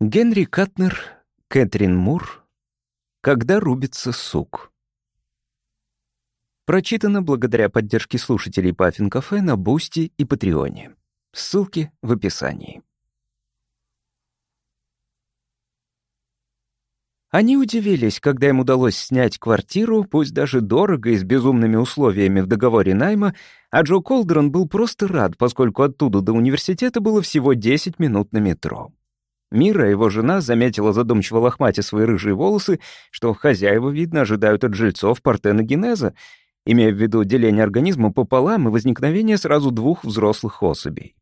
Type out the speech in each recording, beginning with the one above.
Генри Катнер, Кэтрин Мур. Когда рубится сук. Прочитано благодаря поддержке слушателей Puffin Cafe на Boosty и Патреоне. Ссылки в описании. Они удивились, когда им удалось снять квартиру, пусть даже дорого и с безумными условиями в договоре найма, а Джо Колдрон был просто рад, поскольку оттуда до университета было всего 10 минут на метро. Мира, его жена, заметила задумчиво лохматя свои рыжие волосы, что хозяева, видно, ожидают от жильцов партеногенеза, имея в виду деление организма пополам и возникновение сразу двух взрослых особей.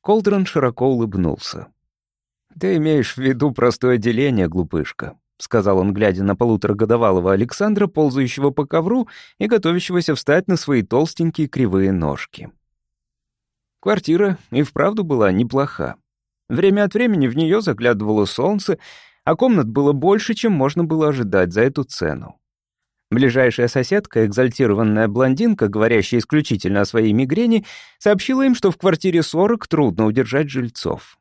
Колдрон широко улыбнулся. «Ты имеешь в виду простое деление, глупышка», — сказал он, глядя на полуторагодовалого Александра, ползающего по ковру и готовящегося встать на свои толстенькие кривые ножки. Квартира и вправду была неплоха. Время от времени в нее заглядывало солнце, а комнат было больше, чем можно было ожидать за эту цену. Ближайшая соседка, экзальтированная блондинка, говорящая исключительно о своей мигрени, сообщила им, что в квартире 40 трудно удержать жильцов.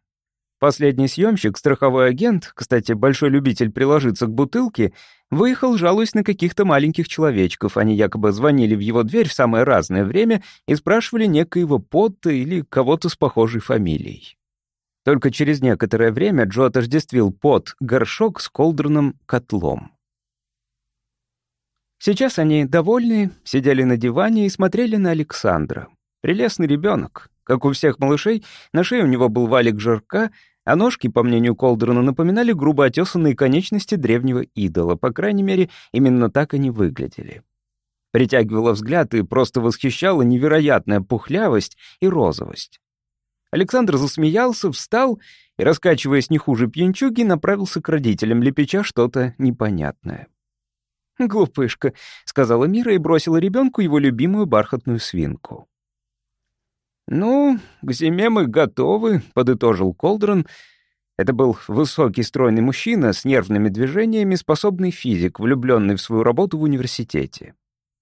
Последний съемщик, страховой агент, кстати, большой любитель приложиться к бутылке, выехал, жалуясь на каких-то маленьких человечков. Они якобы звонили в его дверь в самое разное время и спрашивали некоего Потта или кого-то с похожей фамилией. Только через некоторое время Джо отождествил пот горшок с колдерным котлом. Сейчас они, довольные, сидели на диване и смотрели на Александра. Прелестный ребенок. Как у всех малышей, на шее у него был валик жирка, а ножки, по мнению Колдерна, напоминали грубо отесанные конечности древнего идола. По крайней мере, именно так они выглядели. Притягивала взгляд и просто восхищала невероятная пухлявость и розовость. Александр засмеялся, встал и, раскачиваясь не хуже пьянчуги, направился к родителям, лепеча что-то непонятное. «Глупышка», — сказала Мира и бросила ребенку его любимую бархатную свинку. «Ну, к зиме мы готовы», — подытожил Колдрон. Это был высокий стройный мужчина с нервными движениями, способный физик, влюбленный в свою работу в университете.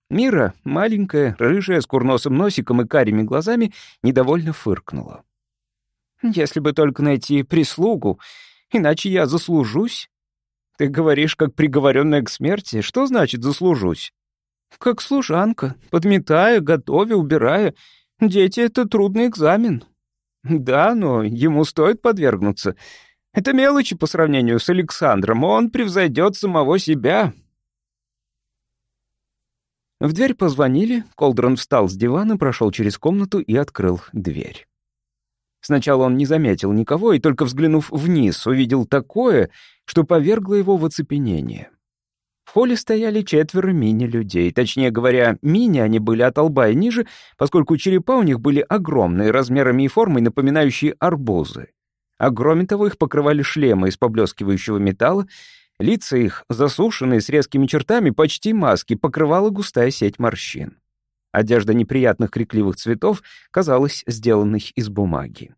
Мира, маленькая, рыжая, с курносым носиком и карими глазами, недовольно фыркнула. Если бы только найти прислугу, иначе я заслужусь. Ты говоришь, как приговоренная к смерти. Что значит «заслужусь»? Как служанка, подметая, готовя, убирая. Дети — это трудный экзамен. Да, но ему стоит подвергнуться. Это мелочи по сравнению с Александром, он превзойдет самого себя. В дверь позвонили, Колдрон встал с дивана, прошел через комнату и открыл дверь. Сначала он не заметил никого и, только взглянув вниз, увидел такое, что повергло его в оцепенение. В холле стояли четверо мини-людей. Точнее говоря, мини они были от лба и ниже, поскольку черепа у них были огромные, размерами и формой напоминающие арбузы. А кроме того, их покрывали шлемы из поблескивающего металла, лица их, засушенные с резкими чертами, почти маски, покрывала густая сеть морщин. Одежда неприятных крикливых цветов казалась сделанной из бумаги.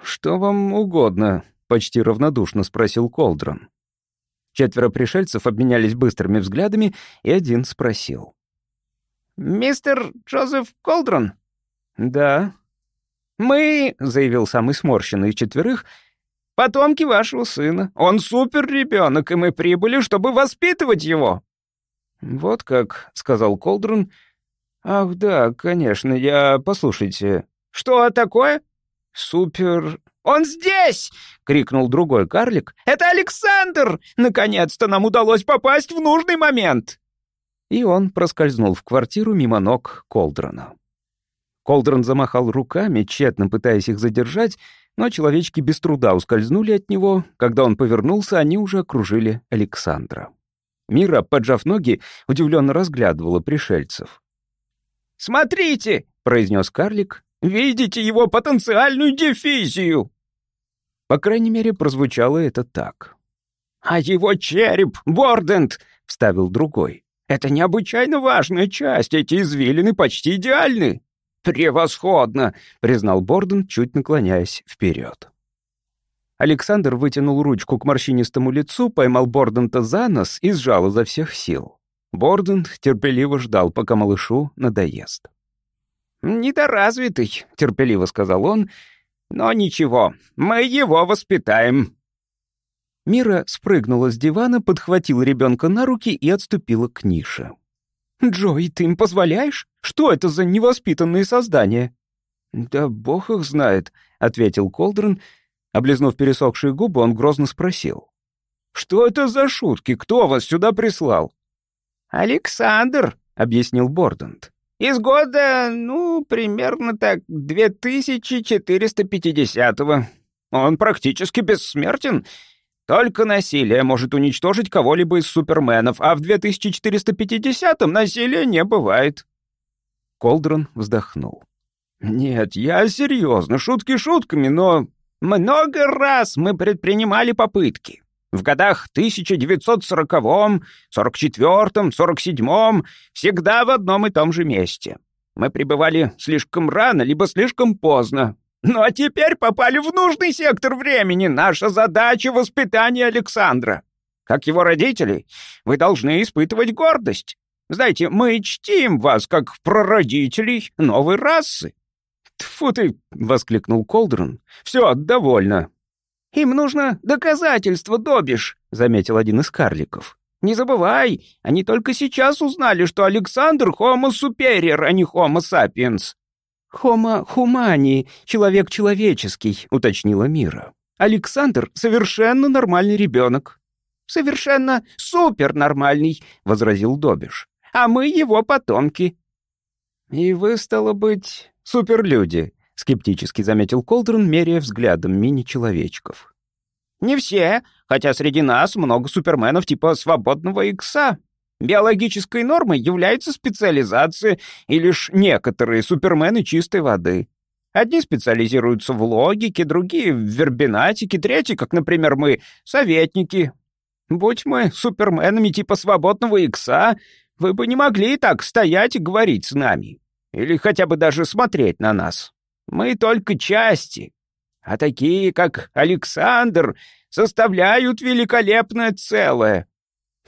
«Что вам угодно?» — почти равнодушно спросил Колдрон. Четверо пришельцев обменялись быстрыми взглядами, и один спросил. «Мистер Джозеф Колдрон?» «Да». «Мы», — заявил самый сморщенный из четверых, — «потомки вашего сына. Он супер-ребенок, и мы прибыли, чтобы воспитывать его». «Вот как», — сказал Колдрон, «Ах, да, конечно, я... Послушайте». «Что такое?» «Супер...» «Он здесь!» — крикнул другой карлик. «Это Александр! Наконец-то нам удалось попасть в нужный момент!» И он проскользнул в квартиру мимо ног Колдрона. Колдрон замахал руками, тщетно пытаясь их задержать, но человечки без труда ускользнули от него. Когда он повернулся, они уже окружили Александра. Мира, поджав ноги, удивленно разглядывала пришельцев. «Смотрите!» — произнес карлик. «Видите его потенциальную диффизию?» По крайней мере, прозвучало это так. «А его череп, Бордент!» — вставил другой. «Это необычайно важная часть, эти извилины почти идеальны». «Превосходно!» — признал Борден, чуть наклоняясь вперед. Александр вытянул ручку к морщинистому лицу, поймал Бордента за нос и сжал изо всех сил. Борден терпеливо ждал, пока малышу надоест. «Недоразвитый», — терпеливо сказал он, — «но ничего, мы его воспитаем». Мира спрыгнула с дивана, подхватила ребенка на руки и отступила к нише. «Джой, ты им позволяешь? Что это за невоспитанные создания?» «Да бог их знает», — ответил Колдрон. Облизнув пересохшие губы, он грозно спросил. «Что это за шутки? Кто вас сюда прислал?» «Александр», — объяснил Бордент. «Из года, ну, примерно так, 2450-го. Он практически бессмертен. Только насилие может уничтожить кого-либо из суперменов, а в 2450-м насилия не бывает». Колдрон вздохнул. «Нет, я серьезно, шутки шутками, но много раз мы предпринимали попытки. В годах 1940-м, 44-м, 47-м всегда в одном и том же месте. Мы пребывали слишком рано, либо слишком поздно. Ну а теперь попали в нужный сектор времени. Наша задача — воспитание Александра. Как его родители, вы должны испытывать гордость. Знаете, мы чтим вас как прародителей новой расы. «Тьфу ты!» — воскликнул Колдрон. «Все, довольно. «Им нужно доказательство, Добиш», — заметил один из карликов. «Не забывай, они только сейчас узнали, что Александр — Homo superior, а не Homo sapiens». «Homo humani, человек человеческий», — уточнила Мира. «Александр — совершенно нормальный ребенок». «Совершенно супернормальный», — возразил Добиш. «А мы его потомки». «И вы, стало быть, суперлюди», — скептически заметил Колдрон, меряя взглядом мини-человечков. «Не все, хотя среди нас много суперменов типа свободного икса. Биологической нормой является специализация, и лишь некоторые супермены чистой воды. Одни специализируются в логике, другие — в вербинатике, третьи, как, например, мы, советники. Будь мы суперменами типа свободного икса, вы бы не могли так стоять и говорить с нами. Или хотя бы даже смотреть на нас. Мы только части, а такие, как Александр, составляют великолепное целое».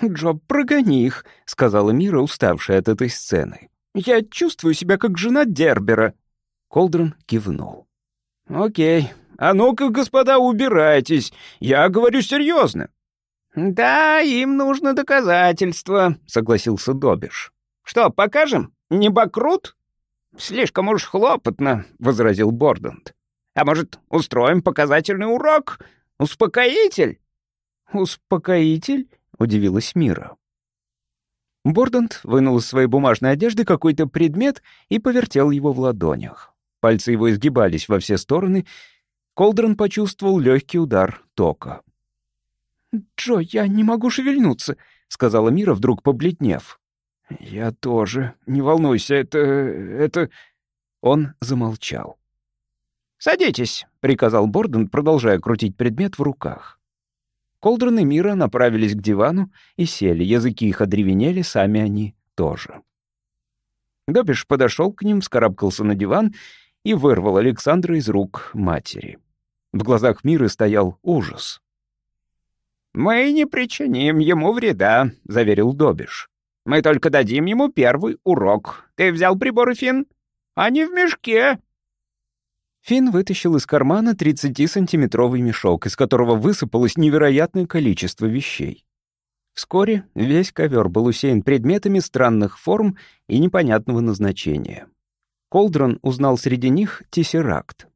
«Джоб, прогони их», — сказала Мира, уставшая от этой сцены. «Я чувствую себя как жена Дербера». Колдрон кивнул. «Окей. А ну-ка, господа, убирайтесь. Я говорю серьезно». «Да, им нужно доказательство», — согласился Добиш. «Что, покажем? Не бакрут?» «Слишком уж хлопотно», — возразил Бордент. «А может, устроим показательный урок? Успокоитель?» «Успокоитель?» — удивилась Мира. Бордент вынул из своей бумажной одежды какой-то предмет и повертел его в ладонях. Пальцы его изгибались во все стороны. Колдрон почувствовал легкий удар тока. «Джо, я не могу шевельнуться», — сказала Мира, вдруг побледнев. «Я тоже. Не волнуйся, это... это...» Он замолчал. «Садитесь», — приказал Борден, продолжая крутить предмет в руках. Колдрон Мира направились к дивану и сели, языки их одревенели, сами они тоже. Добиш подошел к ним, скарабкался на диван и вырвал Александра из рук матери. В глазах Миры стоял ужас. «Мы не причиним ему вреда», — заверил Добиш. Мы только дадим ему первый урок. Ты взял приборы, Финн? Они в мешке». Финн вытащил из кармана 30-сантиметровый мешок, из которого высыпалось невероятное количество вещей. Вскоре весь ковер был усеян предметами странных форм и непонятного назначения. Колдрон узнал среди них тессеракт.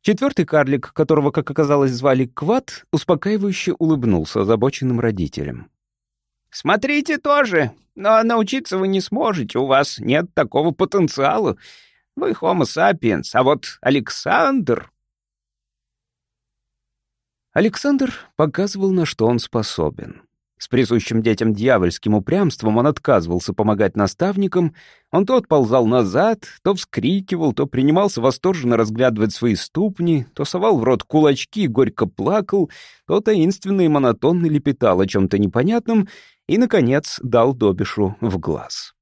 Четвертый карлик, которого, как оказалось, звали Кват, успокаивающе улыбнулся озабоченным родителям. Смотрите тоже, но научиться вы не сможете, у вас нет такого потенциала. Вы Homo sapiens, а вот Александр... Александр показывал, на что он способен. С присущим детям дьявольским упрямством он отказывался помогать наставникам, он то отползал назад, то вскрикивал, то принимался восторженно разглядывать свои ступни, то совал в рот кулачки горько плакал, то таинственно и монотонно лепетал о чем-то непонятном и, наконец, дал Добишу в глаз.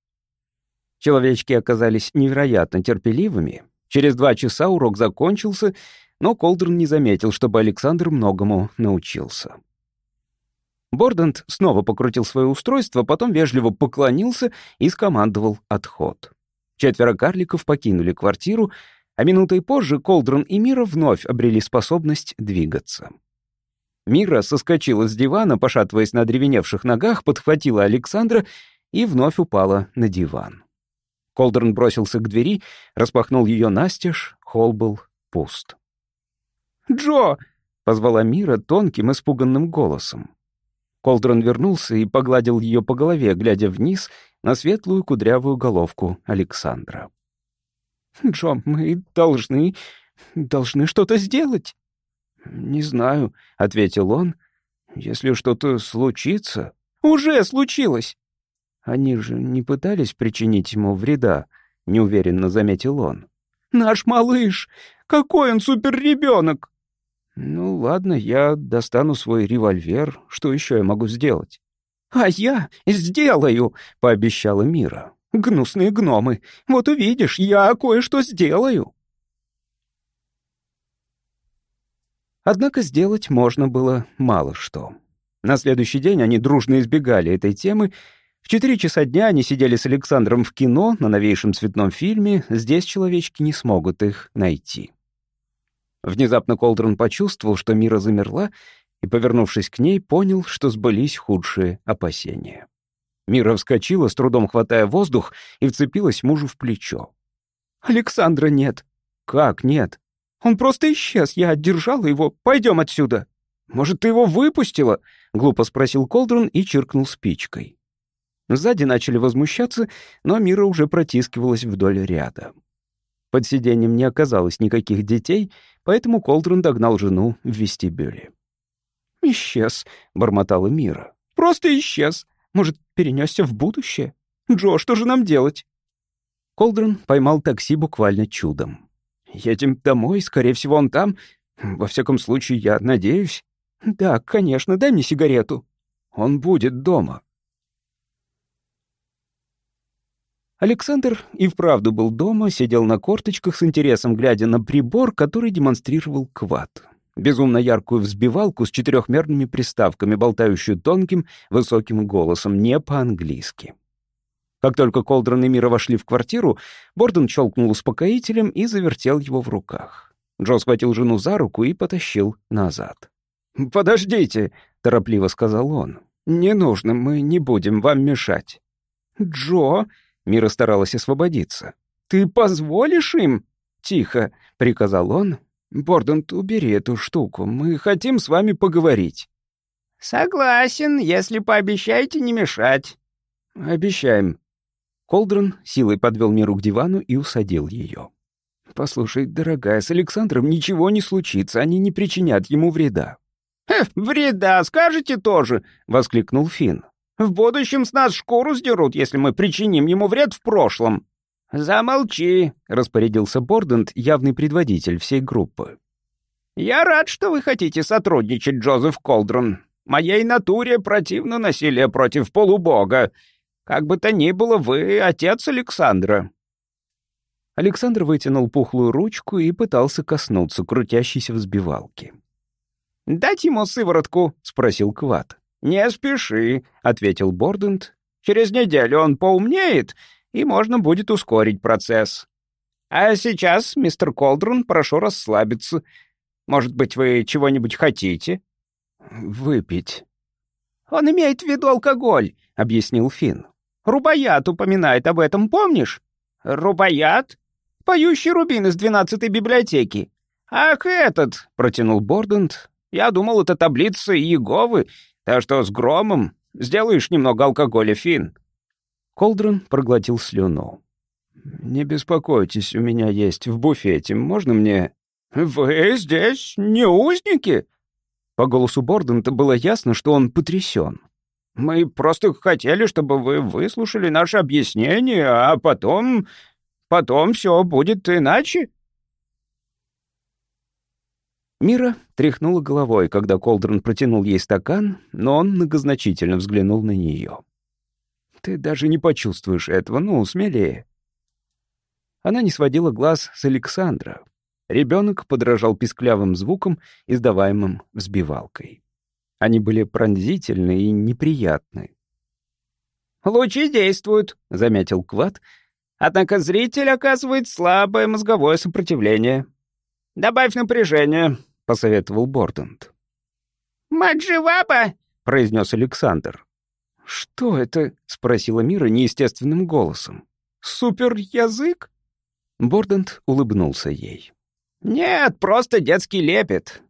Человечки оказались невероятно терпеливыми. Через два часа урок закончился, но Колдрон не заметил, чтобы Александр многому научился. Бордент снова покрутил свое устройство, потом вежливо поклонился и скомандовал отход. Четверо карликов покинули квартиру, а минутой позже Колдрон и Мира вновь обрели способность двигаться. Мира соскочила с дивана, пошатываясь на древеневших ногах, подхватила Александра и вновь упала на диван. Колдерн бросился к двери, распахнул ее настежь, холл был пуст. «Джо!» — позвала Мира тонким, испуганным голосом. Колдрон вернулся и погладил ее по голове, глядя вниз на светлую кудрявую головку Александра. «Джо, мы должны... должны что-то сделать». «Не знаю», — ответил он. «Если что-то случится...» «Уже случилось!» «Они же не пытались причинить ему вреда», — неуверенно заметил он. «Наш малыш! Какой он суперребенок!» «Ну ладно, я достану свой револьвер. Что еще я могу сделать?» «А я сделаю!» — пообещала Мира. «Гнусные гномы! Вот увидишь, я кое-что сделаю!» Однако сделать можно было мало что. На следующий день они дружно избегали этой темы. В четыре часа дня они сидели с Александром в кино на новейшем цветном фильме. Здесь человечки не смогут их найти. Внезапно Колдрон почувствовал, что Мира замерла, и, повернувшись к ней, понял, что сбылись худшие опасения. Мира вскочила, с трудом хватая воздух, и вцепилась мужу в плечо. «Александра нет». «Как нет?» «Он просто исчез, я отдержала его. Пойдем отсюда». «Может, ты его выпустила?» — глупо спросил Колдрон и чиркнул спичкой. Сзади начали возмущаться, но Мира уже протискивалась вдоль ряда. Под сиденьем не оказалось никаких детей, поэтому Колдрон догнал жену в вестибюле. «Исчез», — бормотала Мира. «Просто исчез. Может, перенесся в будущее? Джо, что же нам делать?» Колдрон поймал такси буквально чудом. «Едем домой, скорее всего, он там. Во всяком случае, я надеюсь». «Да, конечно, дай мне сигарету». «Он будет дома». Александр и вправду был дома, сидел на корточках с интересом, глядя на прибор, который демонстрировал квад. Безумно яркую взбивалку с четырехмерными приставками, болтающую тонким, высоким голосом, не по-английски. Как только Колдрон и Мира вошли в квартиру, Борден щелкнул успокоителем и завертел его в руках. Джо схватил жену за руку и потащил назад. «Подождите», — торопливо сказал он. «Не нужно, мы не будем вам мешать». «Джо», Мира старалась освободиться. «Ты позволишь им?» «Тихо», — приказал он. «Бордент, убери эту штуку. Мы хотим с вами поговорить». «Согласен, если пообещаете не мешать». «Обещаем». Колдрон силой подвел Миру к дивану и усадил ее. «Послушай, дорогая, с Александром ничего не случится, они не причинят ему вреда». «Хе, вреда, скажете тоже!» — воскликнул Финн. В будущем с нас шкуру сдерут, если мы причиним ему вред в прошлом». «Замолчи», — распорядился Бордент, явный предводитель всей группы. «Я рад, что вы хотите сотрудничать, Джозеф Колдрон. Моей натуре противно насилие против полубога. Как бы то ни было, вы отец Александра». Александр вытянул пухлую ручку и пытался коснуться крутящейся взбивалки. «Дать ему сыворотку?» — спросил Кват. «Не спеши», — ответил Бордент. «Через неделю он поумнеет, и можно будет ускорить процесс. А сейчас, мистер Колдрон, прошу расслабиться. Может быть, вы чего-нибудь хотите?» «Выпить». «Он имеет в виду алкоголь», — объяснил Финн. «Рубаят упоминает об этом, помнишь?» «Рубаят? Поющий рубин из двенадцатой библиотеки». «Ах, этот!» — протянул Бордент. «Я думал, это таблица Иеговы, так что с громом сделаешь немного алкоголя, Фин. Колдрон проглотил слюну. «Не беспокойтесь, у меня есть в буфете. Можно мне...» «Вы здесь не узники?» По голосу Бордента было ясно, что он потрясен. «Мы просто хотели, чтобы вы выслушали наше объяснение, а потом... потом все будет иначе». Мира тряхнула головой, когда Колдрон протянул ей стакан, но он многозначительно взглянул на нее. «Ты даже не почувствуешь этого, ну, смелее». Она не сводила глаз с Александра. Ребенок подражал писклявым звукам, издаваемым взбивалкой. Они были пронзительны и неприятны. «Лучи действуют», — заметил Квад. «Однако зритель оказывает слабое мозговое сопротивление. Добавь напряжение, посоветовал Бордент. «Мать жива-ба!» — произнес Александр. «Что это?» — спросила Мира неестественным голосом. «Супер-язык?» Бордент улыбнулся ей. «Нет, просто детский лепет».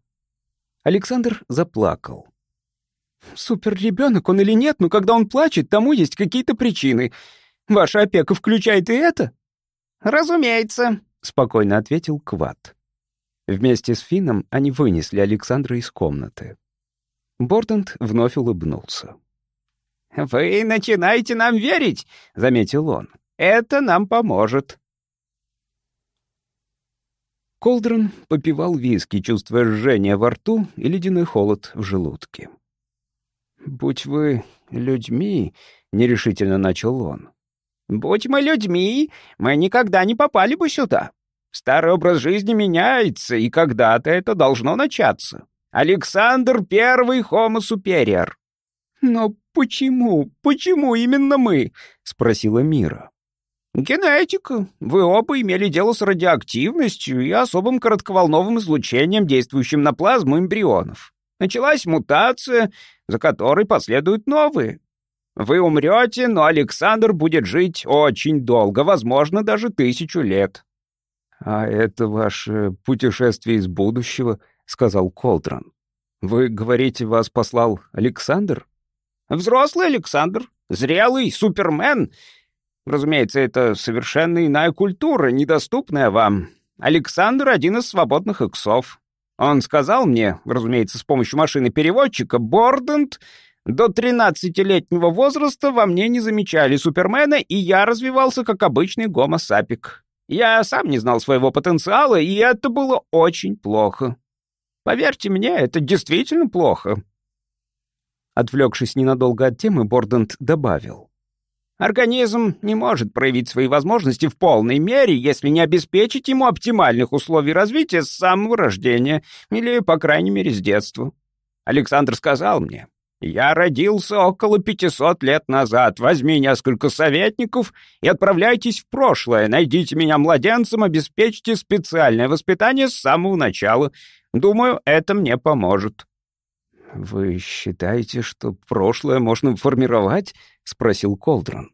Александр заплакал. «Супер-ребенок он или нет, но когда он плачет, тому есть какие-то причины. Ваша опека включает и это?» «Разумеется», — спокойно ответил Кват. Вместе с Финном они вынесли Александра из комнаты. Бордент вновь улыбнулся. «Вы начинаете нам верить», — заметил он. «Это нам поможет». Колдрон попивал виски, чувствуя жжение во рту и ледяной холод в желудке. «Будь вы людьми», — нерешительно начал он. «Будь мы людьми, мы никогда не попали бы сюда. Старый образ жизни меняется, и когда-то это должно начаться. Александр — первый Homo superior». «Но почему? Почему именно мы?» — спросила Мира. «Генетика. Вы оба имели дело с радиоактивностью и особым коротковолновым излучением, действующим на плазму эмбрионов. Началась мутация, за которой последуют новые. Вы умрете, но Александр будет жить очень долго, возможно, даже тысячу лет». «А это ваше путешествие из будущего», — сказал Колтран. «Вы говорите, вас послал Александр?» «Взрослый Александр, зрелый супермен», Разумеется, это совершенно иная культура, недоступная вам. Александр — один из свободных иксов. Он сказал мне, разумеется, с помощью машины-переводчика, Бордент, до 13-летнего возраста во мне не замечали Супермена, и я развивался как обычный гомо-сапик. Я сам не знал своего потенциала, и это было очень плохо. Поверьте мне, это действительно плохо. Отвлекшись ненадолго от темы, Бордент добавил. Организм не может проявить свои возможности в полной мере, если не обеспечить ему оптимальных условий развития с самого рождения, или, по крайней мере, с детства. Александр сказал мне, «Я родился около 500 лет назад. Возьми несколько советников и отправляйтесь в прошлое. Найдите меня младенцем, обеспечьте специальное воспитание с самого начала. Думаю, это мне поможет». «Вы считаете, что прошлое можно формировать?» — спросил Колдрон.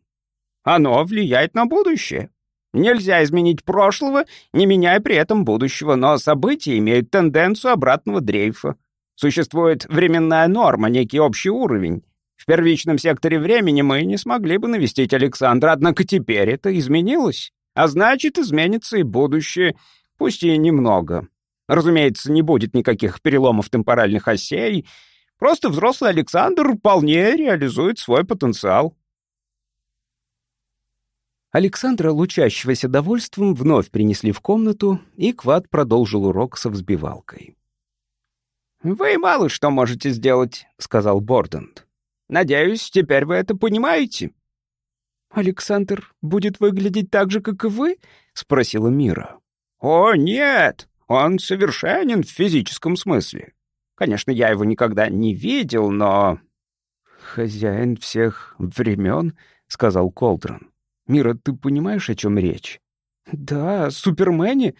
«Оно влияет на будущее. Нельзя изменить прошлого, не меняя при этом будущего, но события имеют тенденцию обратного дрейфа. Существует временная норма, некий общий уровень. В первичном секторе времени мы не смогли бы навестить Александра, однако теперь это изменилось. А значит, изменится и будущее, пусть и немного. Разумеется, не будет никаких переломов темпоральных осей. Просто взрослый Александр вполне реализует свой потенциал. Александра, лучащегося довольством, вновь принесли в комнату, и Квад продолжил урок со взбивалкой. «Вы мало что можете сделать», — сказал Бордент. «Надеюсь, теперь вы это понимаете». «Александр будет выглядеть так же, как и вы?» — спросила Мира. «О, нет! Он совершенен в физическом смысле. Конечно, я его никогда не видел, но...» «Хозяин всех времен», — сказал Колдрон. «Мира, ты понимаешь, о чем речь?» «Да, Супермене.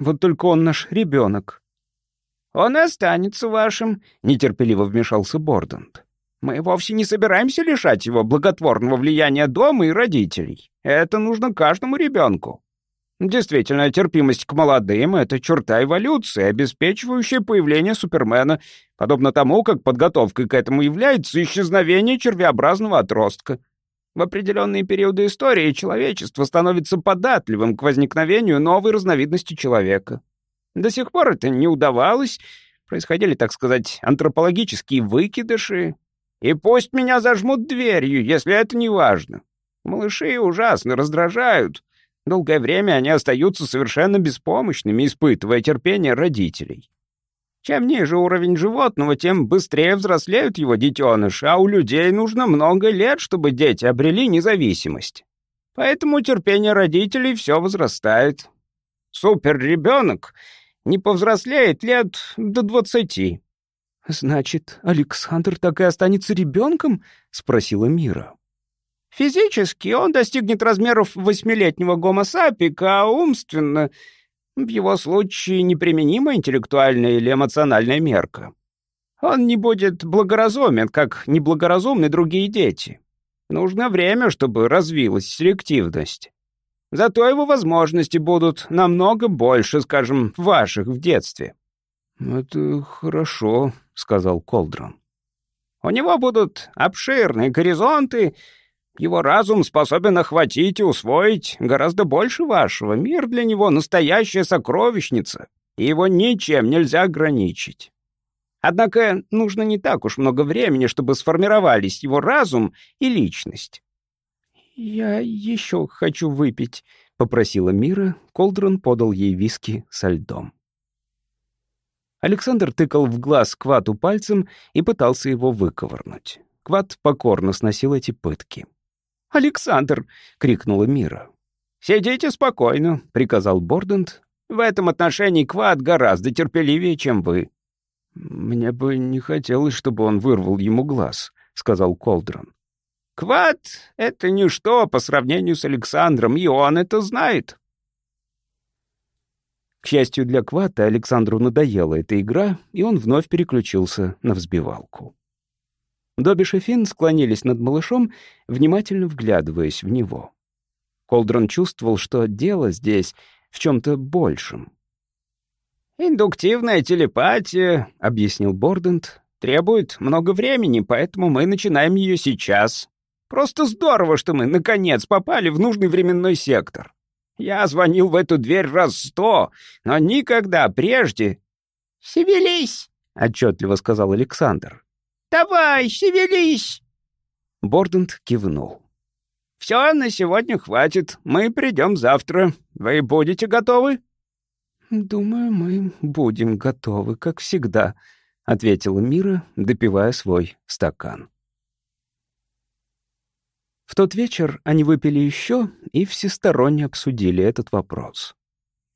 Вот только он наш ребенок». «Он останется вашим», — нетерпеливо вмешался Бордент. «Мы вовсе не собираемся лишать его благотворного влияния дома и родителей. Это нужно каждому ребенку. Действительно, терпимость к молодым — это черта эволюции, обеспечивающая появление Супермена, подобно тому, как подготовкой к этому является исчезновение червеобразного отростка. В определенные периоды истории человечество становится податливым к возникновению новой разновидности человека. До сих пор это не удавалось, происходили, так сказать, антропологические выкидыши. И пусть меня зажмут дверью, если это не важно. Малыши ужасно раздражают — Долгое время они остаются совершенно беспомощными, испытывая терпение родителей. Чем ниже уровень животного, тем быстрее взрослеют его детеныши, а у людей нужно много лет, чтобы дети обрели независимость. Поэтому терпение родителей все возрастает. Супер-ребенок не повзрослеет лет до двадцати. «Значит, Александр так и останется ребенком?» — спросила Мира. Физически он достигнет размеров восьмилетнего гомо-сапика, а умственно в его случае неприменима интеллектуальная или эмоциональная мерка. Он не будет благоразумен, как неблагоразумны другие дети. Нужно время, чтобы развилась селективность. Зато его возможности будут намного больше, скажем, ваших в детстве». «Это хорошо», — сказал Колдрон. «У него будут обширные горизонты, его разум способен охватить и усвоить гораздо больше вашего. Мир для него — настоящая сокровищница, и его ничем нельзя ограничить. Однако нужно не так уж много времени, чтобы сформировались его разум и личность. «Я еще хочу выпить», — попросила Мира. Колдрон подал ей виски со льдом. Александр тыкал в глаз Квату пальцем и пытался его выковырнуть. Кват покорно сносил эти пытки. «Александр!» — крикнула Мира. «Сидите спокойно», — приказал Бордент. «В этом отношении Кват гораздо терпеливее, чем вы». «Мне бы не хотелось, чтобы он вырвал ему глаз», — сказал Колдрон. «Кват — это ничто по сравнению с Александром, и он это знает». К счастью для Квата, Александру надоела эта игра, и он вновь переключился на взбивалку. Добиш и Финн склонились над малышом, внимательно вглядываясь в него. Колдрон чувствовал, что дело здесь в чем-то большем. «Индуктивная телепатия», — объяснил Бордент, — «требует много времени, поэтому мы начинаем ее сейчас. Просто здорово, что мы, наконец, попали в нужный временной сектор. Я звонил в эту дверь раз сто, но никогда прежде...» «Шевелись!» — отчетливо сказал Александр. «Давай, шевелись!» Бордент кивнул. «Все, на сегодня хватит. Мы придем завтра. Вы будете готовы?» «Думаю, мы будем готовы, как всегда», — ответила Мира, допивая свой стакан. В тот вечер они выпили еще и всесторонне обсудили этот вопрос.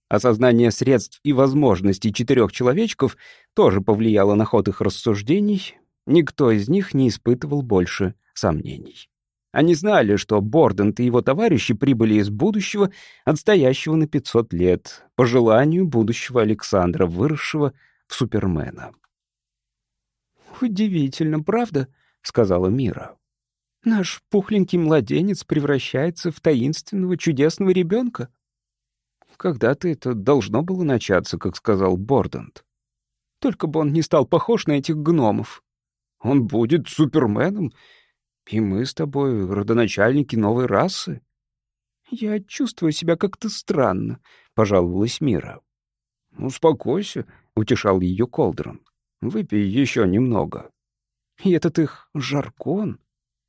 Осознание средств и возможностей четырех человечков тоже повлияло на ход их рассуждений. Никто из них не испытывал больше сомнений. Они знали, что Бордент и его товарищи прибыли из будущего, отстоящего на 500 лет, по желанию будущего Александра, выросшего в Супермена. «Удивительно, правда?» — сказала Мира. «Наш пухленький младенец превращается в таинственного чудесного ребенка». «Когда-то это должно было начаться», как сказал Бордент. «Только бы он не стал похож на этих гномов. Он будет Суперменом, и мы с тобой родоначальники новой расы. Я чувствую себя как-то странно, — пожаловалась Мира. Успокойся, — утешал ее Колдрон. Выпей еще немного. И этот их жаркон.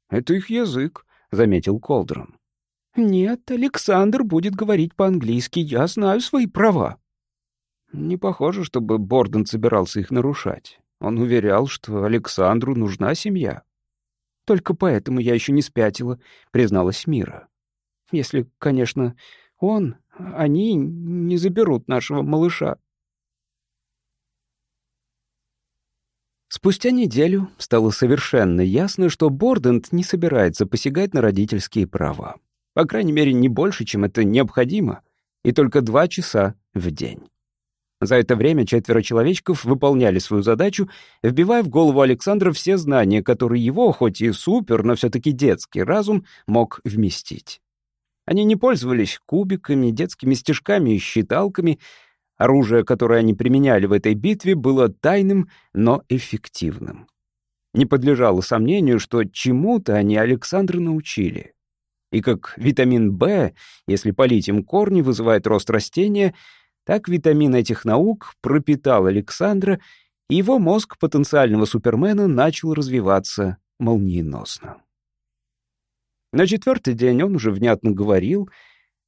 Это их язык, — заметил Колдрон. Нет, Александр будет говорить по-английски, я знаю свои права. Не похоже, чтобы Борден собирался их нарушать. Он уверял, что Александру нужна семья. Только поэтому я еще не спятила, призналась Мира. Если, конечно, он, они не заберут нашего малыша. Спустя неделю стало совершенно ясно, что Бордент не собирается посягать на родительские права. По крайней мере, не больше, чем это необходимо, и только два часа в день. За это время четверо человечков выполняли свою задачу, вбивая в голову Александра все знания, которые его, хоть и супер, но все-таки детский разум мог вместить. Они не пользовались кубиками, детскими стежками и считалками. Оружие, которое они применяли в этой битве, было тайным, но эффективным. Не подлежало сомнению, что чему-то они Александра научили. И как витамин В, если полить им корни, вызывает рост растения — так витамин этих наук пропитал Александра, и его мозг потенциального супермена начал развиваться молниеносно. На четвертый день он уже внятно говорил,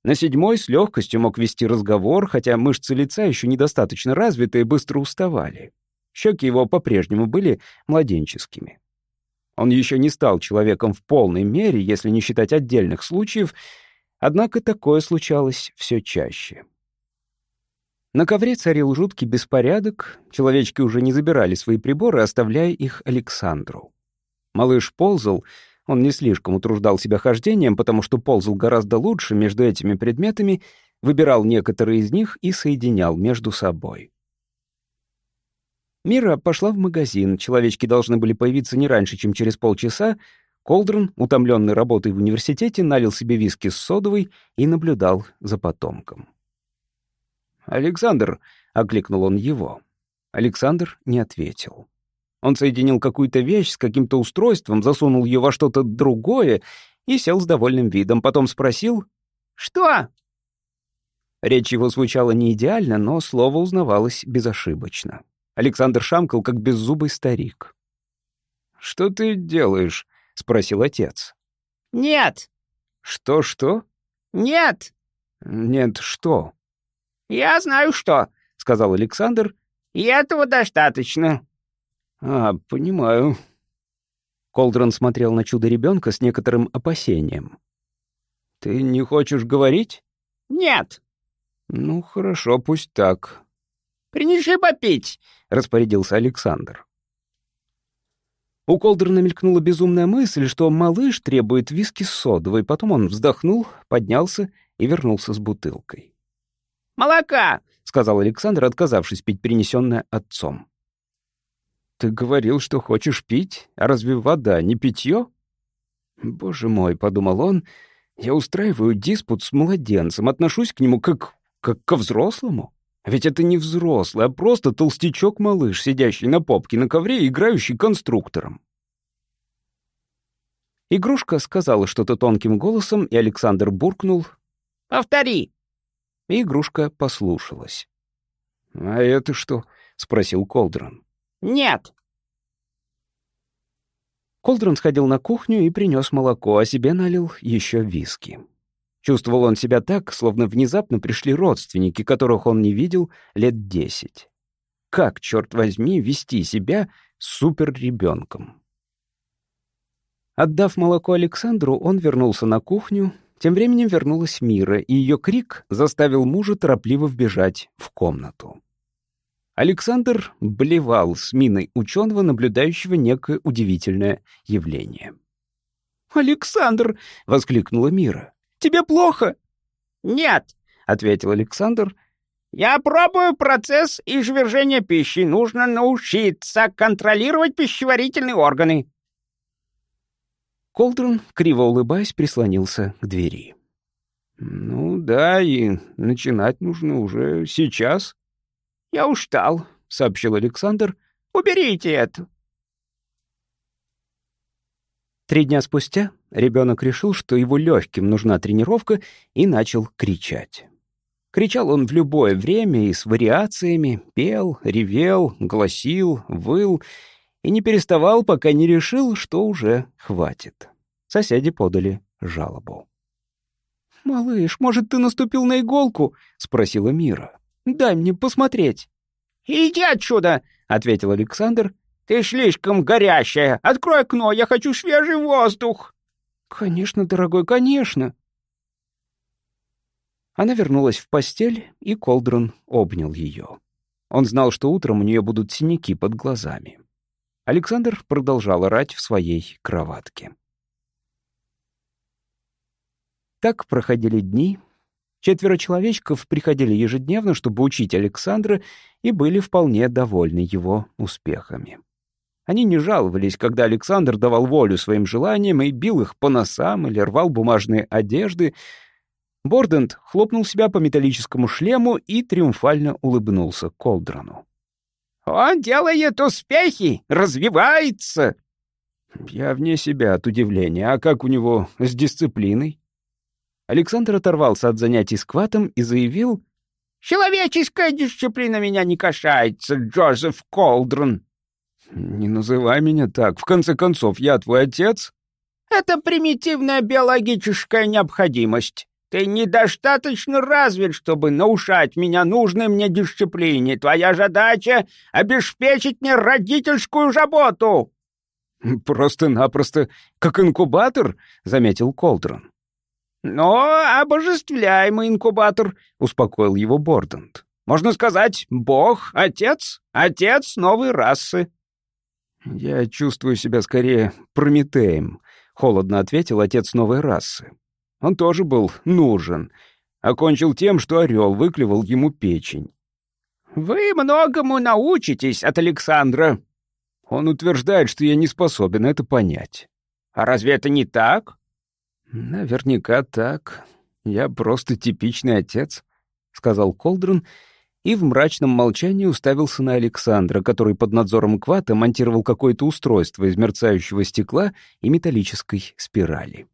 на седьмой с легкостью мог вести разговор, хотя мышцы лица еще недостаточно развиты и быстро уставали. Щеки его по-прежнему были младенческими. Он еще не стал человеком в полной мере, если не считать отдельных случаев, однако такое случалось все чаще. На ковре царил жуткий беспорядок, человечки уже не забирали свои приборы, оставляя их Александру. Малыш ползал, он не слишком утруждал себя хождением, потому что ползал гораздо лучше между этими предметами, выбирал некоторые из них и соединял между собой. Мира пошла в магазин, человечки должны были появиться не раньше, чем через полчаса. Колдрон, утомленный работой в университете, налил себе виски с содовой и наблюдал за потомком. «Александр!» — окликнул он его. Александр не ответил. Он соединил какую-то вещь с каким-то устройством, засунул ее во что-то другое и сел с довольным видом. Потом спросил «Что?» Речь его звучала не идеально, но слово узнавалось безошибочно. Александр шамкал, как беззубый старик. «Что ты делаешь?» — спросил отец. «Нет». «Что-что?» «Нет». «Нет, что?» «Я знаю, что», — сказал Александр. «И этого достаточно». «А, понимаю». Колдрон смотрел на чудо-ребенка с некоторым опасением. «Ты не хочешь говорить?» «Нет». «Ну, хорошо, пусть так». «Принеси попить», — распорядился Александр. У Колдрона мелькнула безумная мысль, что малыш требует виски с содовой. Потом он вздохнул, поднялся и вернулся с бутылкой. «Молока!» — сказал Александр, отказавшись пить принесенное отцом. «Ты говорил, что хочешь пить, а разве вода не питье?» «Боже мой», — подумал он, — «я устраиваю диспут с младенцем, отношусь к нему как... как ко взрослому. Ведь это не взрослый, а просто толстячок-малыш, сидящий на попке на ковре и играющий конструктором». Игрушка сказала что-то тонким голосом, и Александр буркнул «Повтори!» И игрушка послушалась. «А это что?» — спросил Колдрон. «Нет». Колдрон сходил на кухню и принес молоко, а себе налил еще виски. Чувствовал он себя так, словно внезапно пришли родственники, которых он не видел лет десять. Как, черт возьми, вести себя с суперребенком? Отдав молоко Александру, он вернулся на кухню. Тем временем вернулась Мира, и ее крик заставил мужа торопливо вбежать в комнату. Александр блевал с миной ученого, наблюдающего некое удивительное явление. «Александр!» — воскликнула Мира. «Тебе плохо?» «Нет», — ответил Александр. «Я пробую процесс извержения пищи. Нужно научиться контролировать пищеварительные органы». Колдрон, криво улыбаясь, прислонился к двери. «Ну да, и начинать нужно уже сейчас», «Я устал», — сообщил Александр. «Уберите это». Три дня спустя ребенок решил, что его легким нужна тренировка, и начал кричать. Кричал он в любое время и с вариациями, пел, ревел, гласил, выл и не переставал, пока не решил, что уже хватит. Соседи подали жалобу. «Малыш, может, ты наступил на иголку?» — спросила Мира. Дай мне посмотреть». «Иди отсюда!» — ответил Александр. «Ты слишком горящая. Открой окно, я хочу свежий воздух». «Конечно, дорогой, конечно». Она вернулась в постель, и Колдрон обнял ее. Он знал, что утром у нее будут синяки под глазами. Александр продолжал орать в своей кроватке. Так проходили дни, Четверо человечков приходили ежедневно, чтобы учить Александра, и были вполне довольны его успехами. Они не жаловались, когда Александр давал волю своим желаниям и бил их по носам или рвал бумажные одежды. Бордент хлопнул себя по металлическому шлему и триумфально улыбнулся Колдрону. «Он делает успехи, развивается!» Я вне себя от удивления. А как у него с дисциплиной? Александр оторвался от занятий с кватом и заявил, «Человеческая дисциплина меня не касается, Джозеф Колдрон». «Не называй меня так. В конце концов, я твой отец». «Это примитивная биологическая необходимость. Ты недостаточно развит, чтобы наушать меня нужной мне дисциплине. Твоя задача — обеспечить мне родительскую заботу». «Просто-напросто как инкубатор», — заметил Колдрон. «Но обожествляемый инкубатор», — успокоил его Бордент. «Можно сказать, бог, отец, отец новой расы». «Я чувствую себя скорее Прометеем», — холодно ответил отец новой расы. Он тоже был нужен. Окончил тем, что орел выклевал ему печень. «Вы многому научитесь от Александра». Он утверждает, что я не способен это понять. «А разве это не так?» «Наверняка так. Я просто типичный отец», — сказал Колдрон, и в мрачном молчании уставился на Александра, который под надзором Квата монтировал какое-то устройство из мерцающего стекла и металлической спирали.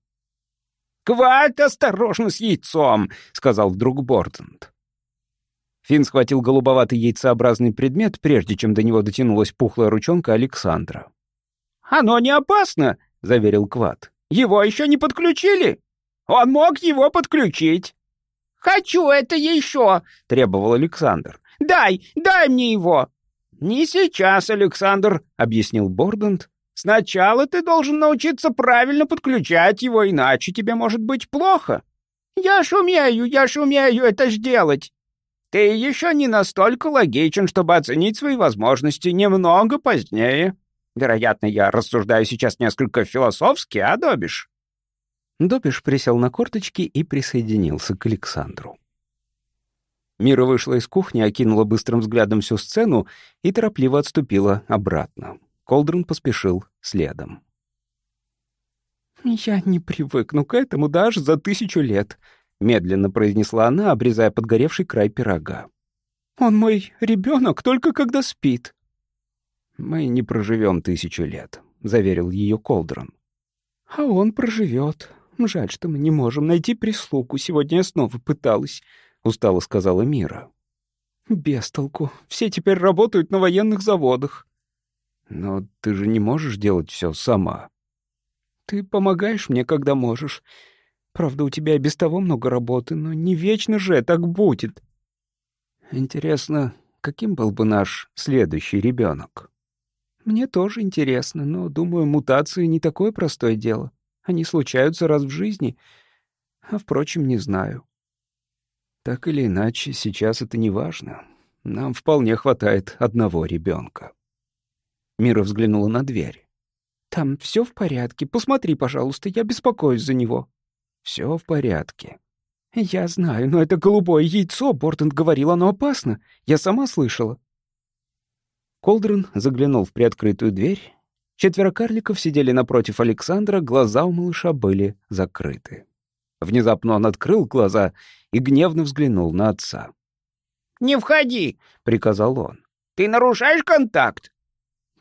«Кват, осторожно с яйцом!» — сказал вдруг Бортонд. Финн схватил голубоватый яйцеобразный предмет, прежде чем до него дотянулась пухлая ручонка Александра. «Оно не опасно», — заверил Кват. «Его еще не подключили. Он мог его подключить». «Хочу это еще», — требовал Александр. «Дай, дай мне его». «Не сейчас, Александр», — объяснил Бордент. «Сначала ты должен научиться правильно подключать его, иначе тебе может быть плохо». «Я ж умею, я ж умею это сделать». Ты еще не настолько логичен, чтобы оценить свои возможности немного позднее. Вероятно, я рассуждаю сейчас несколько философски, а Добиш?» Добиш присел на корточки и присоединился к Александру. Мира вышла из кухни, окинула быстрым взглядом всю сцену и торопливо отступила обратно. Колдрон поспешил следом. «Я не привыкну к этому даже за тысячу лет», — медленно произнесла она, обрезая подгоревший край пирога. «Он мой ребенок только когда спит». «Мы не проживем тысячу лет», — заверил ее Колдрон. «А он проживет. Жаль, что мы не можем найти прислугу. Сегодня я снова пыталась», — устало сказала Мира. «Без толку. Все теперь работают на военных заводах». «Но ты же не можешь делать все сама». «Ты помогаешь мне, когда можешь. Правда, у тебя и без того много работы, но не вечно же так будет. Интересно, каким был бы наш следующий ребенок? Мне тоже интересно, но, думаю, мутации не такое простое дело. Они случаются раз в жизни, а, впрочем, не знаю. Так или иначе, сейчас это не важно. Нам вполне хватает одного ребенка. Мира взглянула на дверь. «Там все в порядке. Посмотри, пожалуйста, я беспокоюсь за него». Все в порядке. Я знаю, но это голубое яйцо, Бортон говорил, оно опасно. Я сама слышала. Колдрон заглянул в приоткрытую дверь. Четверо карликов сидели напротив Александра, глаза у малыша были закрыты. Внезапно он открыл глаза и гневно взглянул на отца. «Не входи!» — приказал он. «Ты нарушаешь контакт!»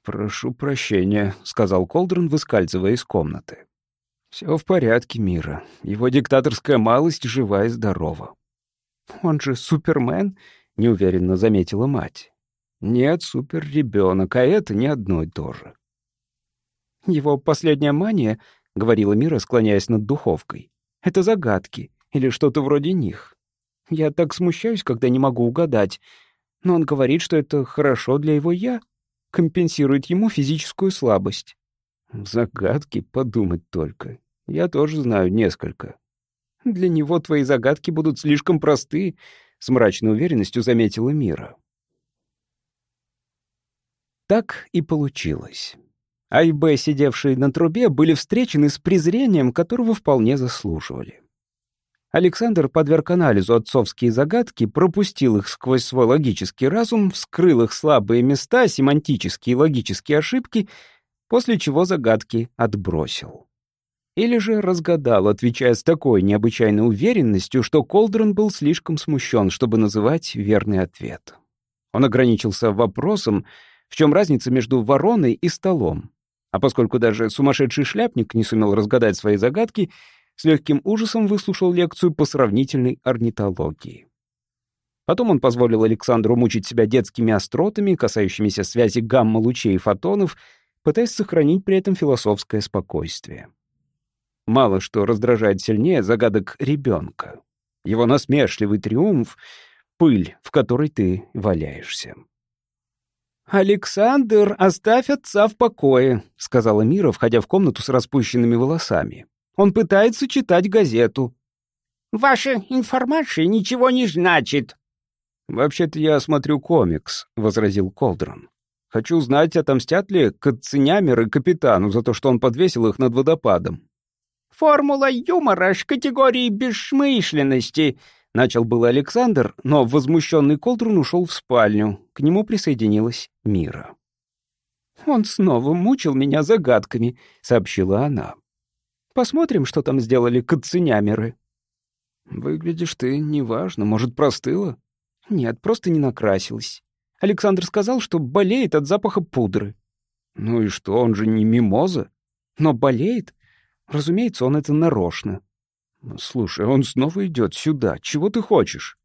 «Прошу прощения», — сказал Колдрон, выскальзывая из комнаты. Все в порядке, Мира. Его диктаторская малость жива и здорова. Он же супермен, неуверенно заметила мать. Нет, супер-ребенок, а это не одно и то же. Его последняя мания, говорила Мира, склоняясь над духовкой, это загадки или что-то вроде них. Я так смущаюсь, когда не могу угадать. Но он говорит, что это хорошо для его «я», компенсирует ему физическую слабость. Загадки, подумать только. Я тоже знаю несколько. Для него твои загадки будут слишком просты, с мрачной уверенностью заметила Мира. Так и получилось. А и сидевшие на трубе, были встречены с презрением, которого вполне заслуживали. Александр подверг анализу отцовские загадки, пропустил их сквозь свой логический разум, вскрыл их слабые места, семантические и логические ошибки — после чего загадки отбросил. Или же разгадал, отвечая с такой необычайной уверенностью, что Колдрон был слишком смущен, чтобы называть верный ответ. Он ограничился вопросом, в чем разница между вороной и столом. А поскольку даже сумасшедший шляпник не сумел разгадать свои загадки, с легким ужасом выслушал лекцию по сравнительной орнитологии. Потом он позволил Александру мучить себя детскими остротами, касающимися связи гамма-лучей и фотонов — пытаясь сохранить при этом философское спокойствие. Мало что раздражает сильнее загадок ребенка. Его насмешливый триумф — пыль, в которой ты валяешься. «Александр, оставь отца в покое», — сказала Мира, входя в комнату с распущенными волосами. «Он пытается читать газету». «Ваша информация ничего не значит». «Вообще-то я смотрю комикс», — возразил Колдрон. Хочу знать, отомстят ли Кацинямер и капитану за то, что он подвесил их над водопадом. «Формула юмора ж категории бессмысленности», Начал был Александр, но возмущенный Колдрун ушел в спальню. К нему присоединилась Мира. «Он снова мучил меня загадками», — сообщила она. «Посмотрим, что там сделали кацинямеры». «Выглядишь ты неважно. Может, простыла?» «Нет, просто не накрасилась. Александр сказал, что болеет от запаха пудры». «Ну и что, он же не мимоза?» «Но болеет? Разумеется, он это нарочно». «Слушай, он снова идет сюда. Чего ты хочешь?»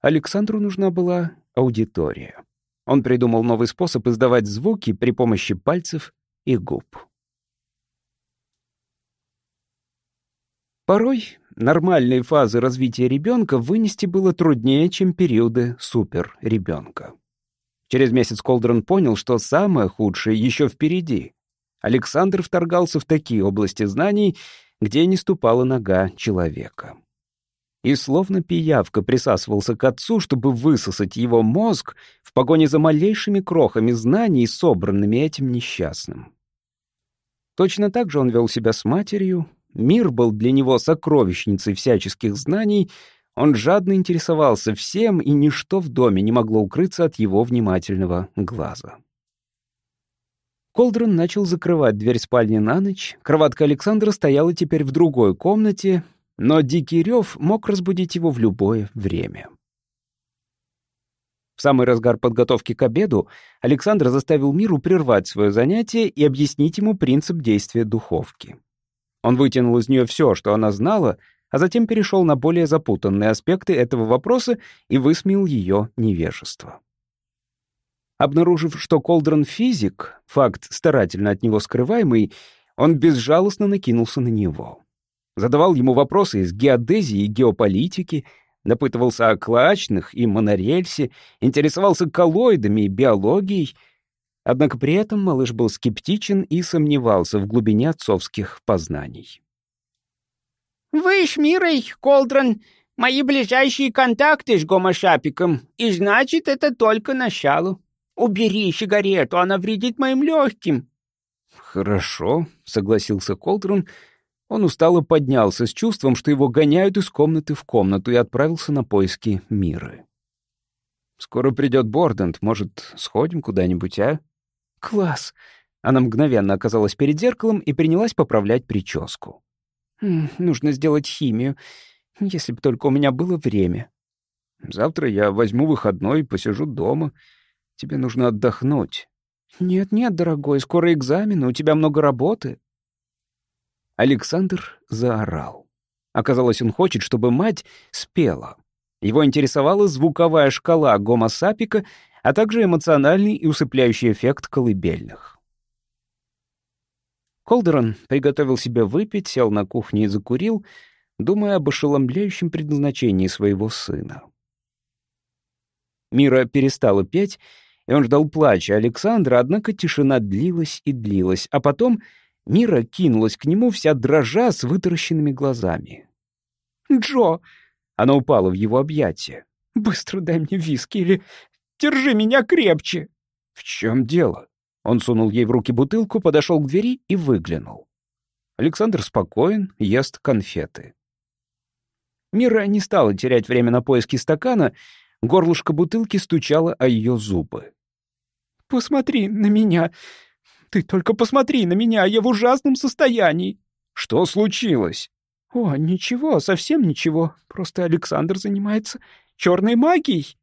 Александру нужна была аудитория. Он придумал новый способ издавать звуки при помощи пальцев и губ. Порой нормальные фазы развития ребенка вынести было труднее, чем периоды супер-ребенка. Через месяц Колдрон понял, что самое худшее еще впереди. Александр вторгался в такие области знаний, где не ступала нога человека. И словно пиявка присасывался к отцу, чтобы высосать его мозг в погоне за малейшими крохами знаний, собранными этим несчастным. Точно так же он вел себя с матерью. Мир был для него сокровищницей всяческих знаний, он жадно интересовался всем, и ничто в доме не могло укрыться от его внимательного глаза. Колдрон начал закрывать дверь спальни на ночь. Кроватка Александра стояла теперь в другой комнате, но дикий рев мог разбудить его в любое время. В самый разгар подготовки к обеду Александр заставил Миру прервать свое занятие и объяснить ему принцип действия духовки. Он вытянул из нее все, что она знала, а затем перешел на более запутанные аспекты этого вопроса и высмеял ее невежество. Обнаружив, что Колдрон физик, факт старательно от него скрываемый, он безжалостно накинулся на него. Задавал ему вопросы из геодезии и геополитики, допытывался о клачных и монорельсе, интересовался коллоидами и биологией. Однако при этом малыш был скептичен и сомневался в глубине отцовских познаний. «Вы с Мирой, Колдрон, мои ближайшие контакты с гомошапиком, и значит, это только начало. Убери сигарету, она вредит моим легким». «Хорошо», — согласился Колтрон. Он устало поднялся с чувством, что его гоняют из комнаты в комнату, и отправился на поиски Миры. «Скоро придет Бордент. Может, сходим куда-нибудь, а?» «Класс!» Она мгновенно оказалась перед зеркалом и принялась поправлять прическу. «Нужно сделать химию, если бы только у меня было время». «Завтра я возьму выходной и посижу дома», Тебе нужно отдохнуть». «Нет-нет, дорогой, скоро экзамены, у тебя много работы». Александр заорал. Оказалось, он хочет, чтобы мать спела. Его интересовала звуковая шкала гомосапика, а также эмоциональный и усыпляющий эффект колыбельных. Колдерон приготовил себе выпить, сел на кухне и закурил, думая об ошеломляющем предназначении своего сына. Мира перестала петь, и он ждал плача Александра, однако тишина длилась и длилась, а потом Мира кинулась к нему вся дрожа с вытаращенными глазами. «Джо!» — она упала в его объятия. «Быстро дай мне виски или держи меня крепче!» «В чем дело?» Он сунул ей в руки бутылку, подошел к двери и выглянул. Александр спокоен, ест конфеты. Мира не стала терять время на поиски стакана, горлышко бутылки стучало о ее зубы. «Посмотри на меня! Ты только посмотри на меня, я в ужасном состоянии!» «Что случилось?» «О, ничего, совсем ничего. Просто Александр занимается черной магией».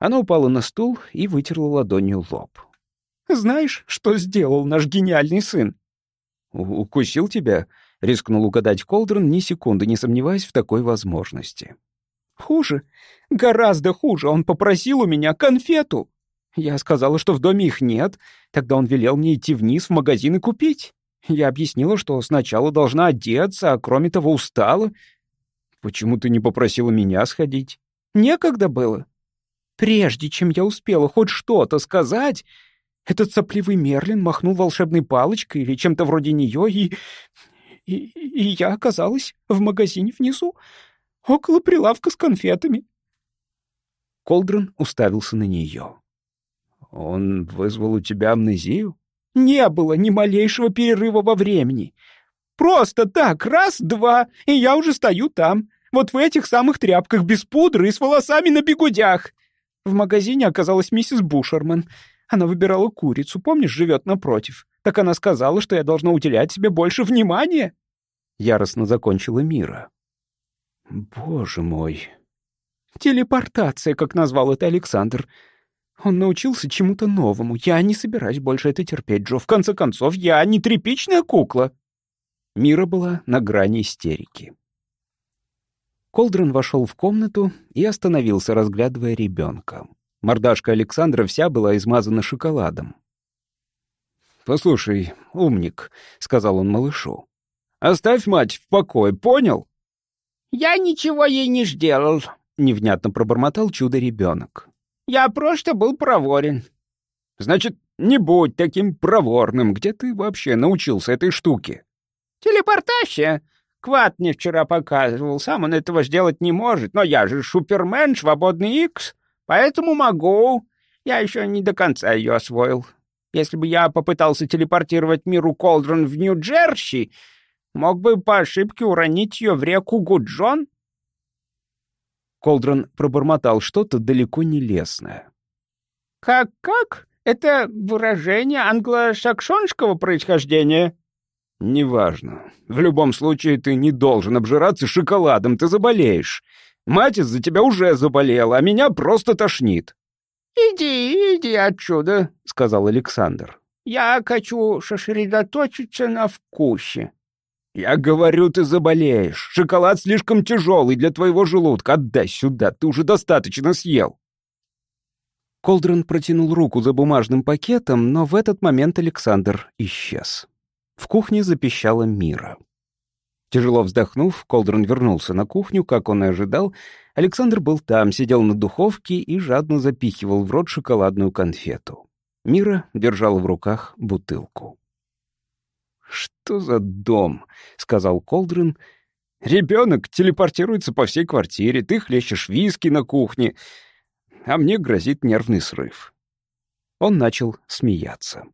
Она упала на стул и вытерла ладонью лоб. «Знаешь, что сделал наш гениальный сын?» «Укусил тебя?» — рискнул угадать Колдрон, ни секунды не сомневаясь в такой возможности. «Хуже. Гораздо хуже. Он попросил у меня конфету. Я сказала, что в доме их нет. Тогда он велел мне идти вниз в магазин и купить. Я объяснила, что сначала должна одеться, а кроме того устала. Почему ты не попросила меня сходить? Некогда было. Прежде чем я успела хоть что-то сказать, этот сопливый Мерлин махнул волшебной палочкой или чем-то вроде нее, и... и... и я оказалась в магазине внизу, около прилавка с конфетами. Колдрон уставился на нее. «Он вызвал у тебя амнезию?» «Не было ни малейшего перерыва во времени. Просто так, раз, два, и я уже стою там. Вот в этих самых тряпках без пудры и с волосами на бегудях. В магазине оказалась миссис Бушерман. Она выбирала курицу, помнишь, живет напротив. Так она сказала, что я должна уделять себе больше внимания. Яростно закончила Мира. Боже мой. Телепортация, как назвал это Александр. Он научился чему-то новому. Я не собираюсь больше это терпеть, Джо. В конце концов, я не тряпичная кукла. Мира была на грани истерики. Колдрон вошел в комнату и остановился, разглядывая ребенка. Мордашка Александра вся была измазана шоколадом. «Послушай, умник», — сказал он малышу, — «оставь мать в покое, понял?» «Я ничего ей не сделал», — невнятно пробормотал чудо-ребенок. «Я просто был проворен». «Значит, не будь таким проворным. Где ты вообще научился этой штуке?» «Телепортация. Кват мне вчера показывал. Сам он этого сделать не может. Но я же Супермен, свободный Икс. Поэтому могу. Я еще не до конца ее освоил. Если бы я попытался телепортировать миру Колдрон в Нью-Джерси, мог бы по ошибке уронить ее в реку Гуджон. Колдрон пробормотал что-то далеко не лесное. «Как-как? Это выражение англосаксонского происхождения?» «Неважно. В любом случае ты не должен обжираться шоколадом, ты заболеешь. Мать из-за тебя уже заболела, а меня просто тошнит». «Иди, иди отсюда», — сказал Александр. «Я хочу сосредоточиться на вкусе». «Я говорю, ты заболеешь. Шоколад слишком тяжелый для твоего желудка. Отдай сюда, ты уже достаточно съел». Колдрон протянул руку за бумажным пакетом, но в этот момент Александр исчез. В кухне запищала Мира. Тяжело вздохнув, Колдрон вернулся на кухню, как он и ожидал. Александр был там, сидел на духовке и жадно запихивал в рот шоколадную конфету. Мира держала в руках бутылку. «Что за дом?» — сказал Колдрон. «Ребенок телепортируется по всей квартире, ты хлещешь виски на кухне, а мне грозит нервный срыв». Он начал смеяться.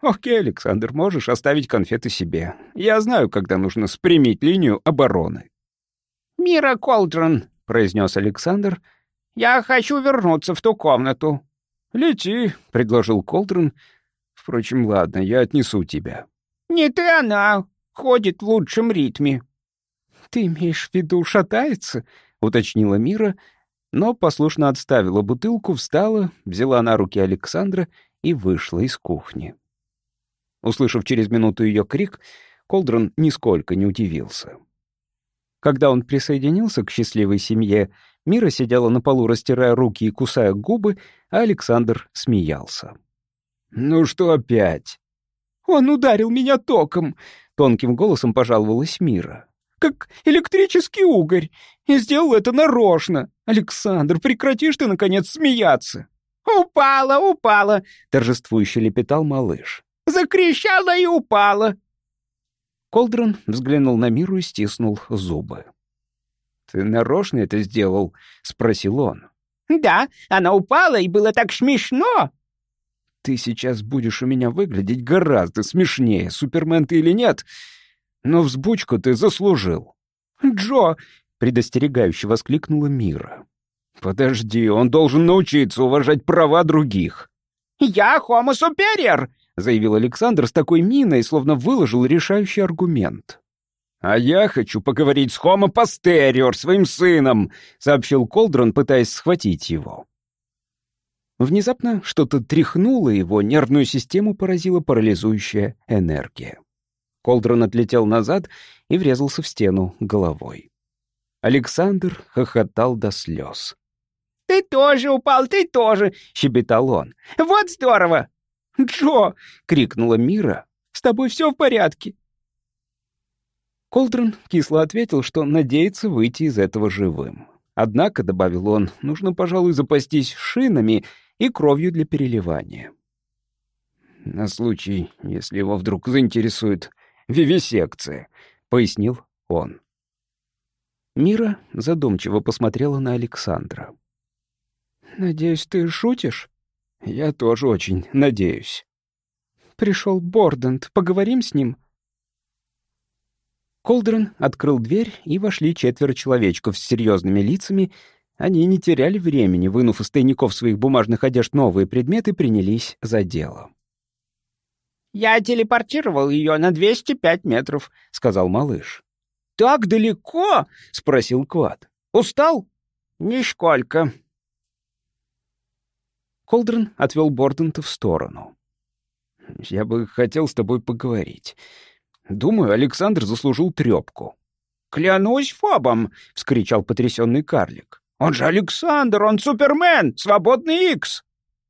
«Окей, Александр, можешь оставить конфеты себе. Я знаю, когда нужно спрямить линию обороны». «Мира Колдрон», — произнес Александр, — «я хочу вернуться в ту комнату». «Лети», — предложил Колдрон. «Впрочем, ладно, я отнесу тебя». «Не ты она, ходит в лучшем ритме». «Ты имеешь в виду шатается?» — уточнила Мира, но послушно отставила бутылку, встала, взяла на руки Александра и вышла из кухни. Услышав через минуту ее крик, Колдрон нисколько не удивился. Когда он присоединился к счастливой семье, Мира сидела на полу, растирая руки и кусая губы, а Александр смеялся. «Ну что опять?» «Он ударил меня током», — тонким голосом пожаловалась Мира. «Как электрический угорь. И сделал это нарочно. Александр, прекратишь ты, наконец, смеяться». «Упала, упала», — торжествующе лепетал малыш закричала и упала. Колдрон взглянул на Миру и стиснул зубы. «Ты нарочно это сделал?» — спросил он. «Да, она упала, и было так смешно!» «Ты сейчас будешь у меня выглядеть гораздо смешнее, Супермен ты или нет, но взбучку ты заслужил». «Джо!» — предостерегающе воскликнула Мира. «Подожди, он должен научиться уважать права других». «Я хомо супериор!» — заявил Александр с такой миной, словно выложил решающий аргумент. «А я хочу поговорить с Хомо Постериор, своим сыном», — сообщил Колдрон, пытаясь схватить его. Внезапно что-то тряхнуло его, нервную систему поразила парализующая энергия. Колдрон отлетел назад и врезался в стену головой. Александр хохотал до слез. «Ты тоже упал, ты тоже!» — щебетал он. «Вот здорово! «Джо!» — крикнула Мира. «С тобой все в порядке?» Колдрон кисло ответил, что надеется выйти из этого живым. Однако, — добавил он, — нужно, пожалуй, запастись шинами и кровью для переливания. «На случай, если его вдруг заинтересует вивисекция», — пояснил он. Мира задумчиво посмотрела на Александра. «Надеюсь, ты шутишь?» Я тоже очень надеюсь. Пришел Бордент, поговорим с ним?» Колдрон открыл дверь, и вошли четверо человечков с серьезными лицами. Они не теряли времени, вынув из тайников своих бумажных одежд новые предметы, принялись за дело. «Я телепортировал ее на 205 метров», — сказал малыш. «Так далеко?» — спросил Квад. «Устал?» «Нисколько». Колдрон отвел Бордента в сторону. «Я бы хотел с тобой поговорить. Думаю, Александр заслужил трепку». «Клянусь Фобом!» — вскричал потрясенный карлик. «Он же Александр, он Супермен, свободный Икс!»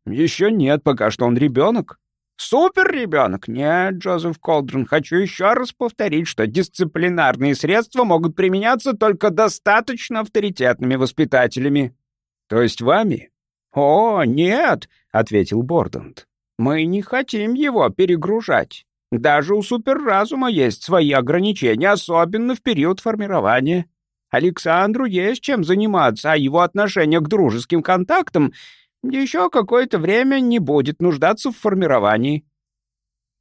«Еще нет, пока что он ребенок». «Супер-ребенок!» «Нет, Джозеф Колдрон, хочу еще раз повторить, что дисциплинарные средства могут применяться только достаточно авторитетными воспитателями». «То есть вами?» «О, нет!» — ответил Бордент. «Мы не хотим его перегружать. Даже у суперразума есть свои ограничения, особенно в период формирования. Александру есть чем заниматься, а его отношение к дружеским контактам еще какое-то время не будет нуждаться в формировании».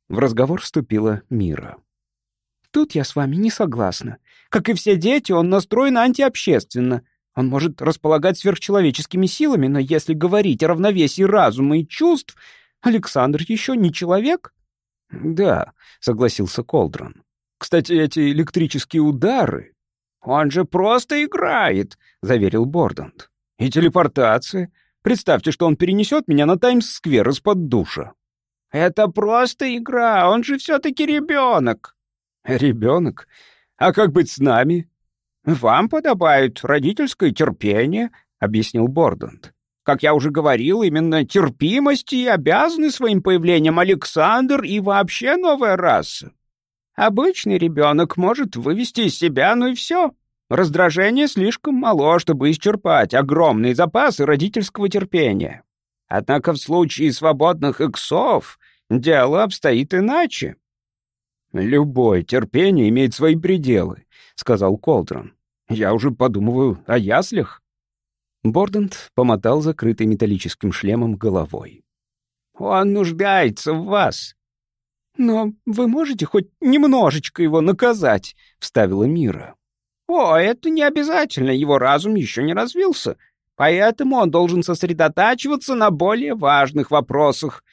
В разговор вступила Мира. «Тут я с вами не согласна. Как и все дети, он настроен антиобщественно. Он может располагать сверхчеловеческими силами, но если говорить о равновесии разума и чувств, Александр еще не человек». «Да», — согласился Колдрон. «Кстати, эти электрические удары...» «Он же просто играет», — заверил Борданд. «И телепортация. Представьте, что он перенесет меня на Таймс-сквер из-под душа». «Это просто игра, он же все-таки ребенок». «Ребенок? А как быть с нами?» «Вам подобает родительское терпение», — объяснил Борданд. Как я уже говорил, именно терпимости обязаны своим появлением Александр и вообще новая раса. Обычный ребенок может вывести из себя, ну и все. Раздражение слишком мало, чтобы исчерпать огромные запасы родительского терпения. Однако в случае свободных иксов дело обстоит иначе. «Любое терпение имеет свои пределы», — сказал Колтрон. «Я уже подумываю о яслях». Бордент помотал закрытой металлическим шлемом головой. «Он нуждается в вас». «Но вы можете хоть немножечко его наказать?» — вставила Мира. «О, это не обязательно, его разум еще не развился, поэтому он должен сосредотачиваться на более важных вопросах.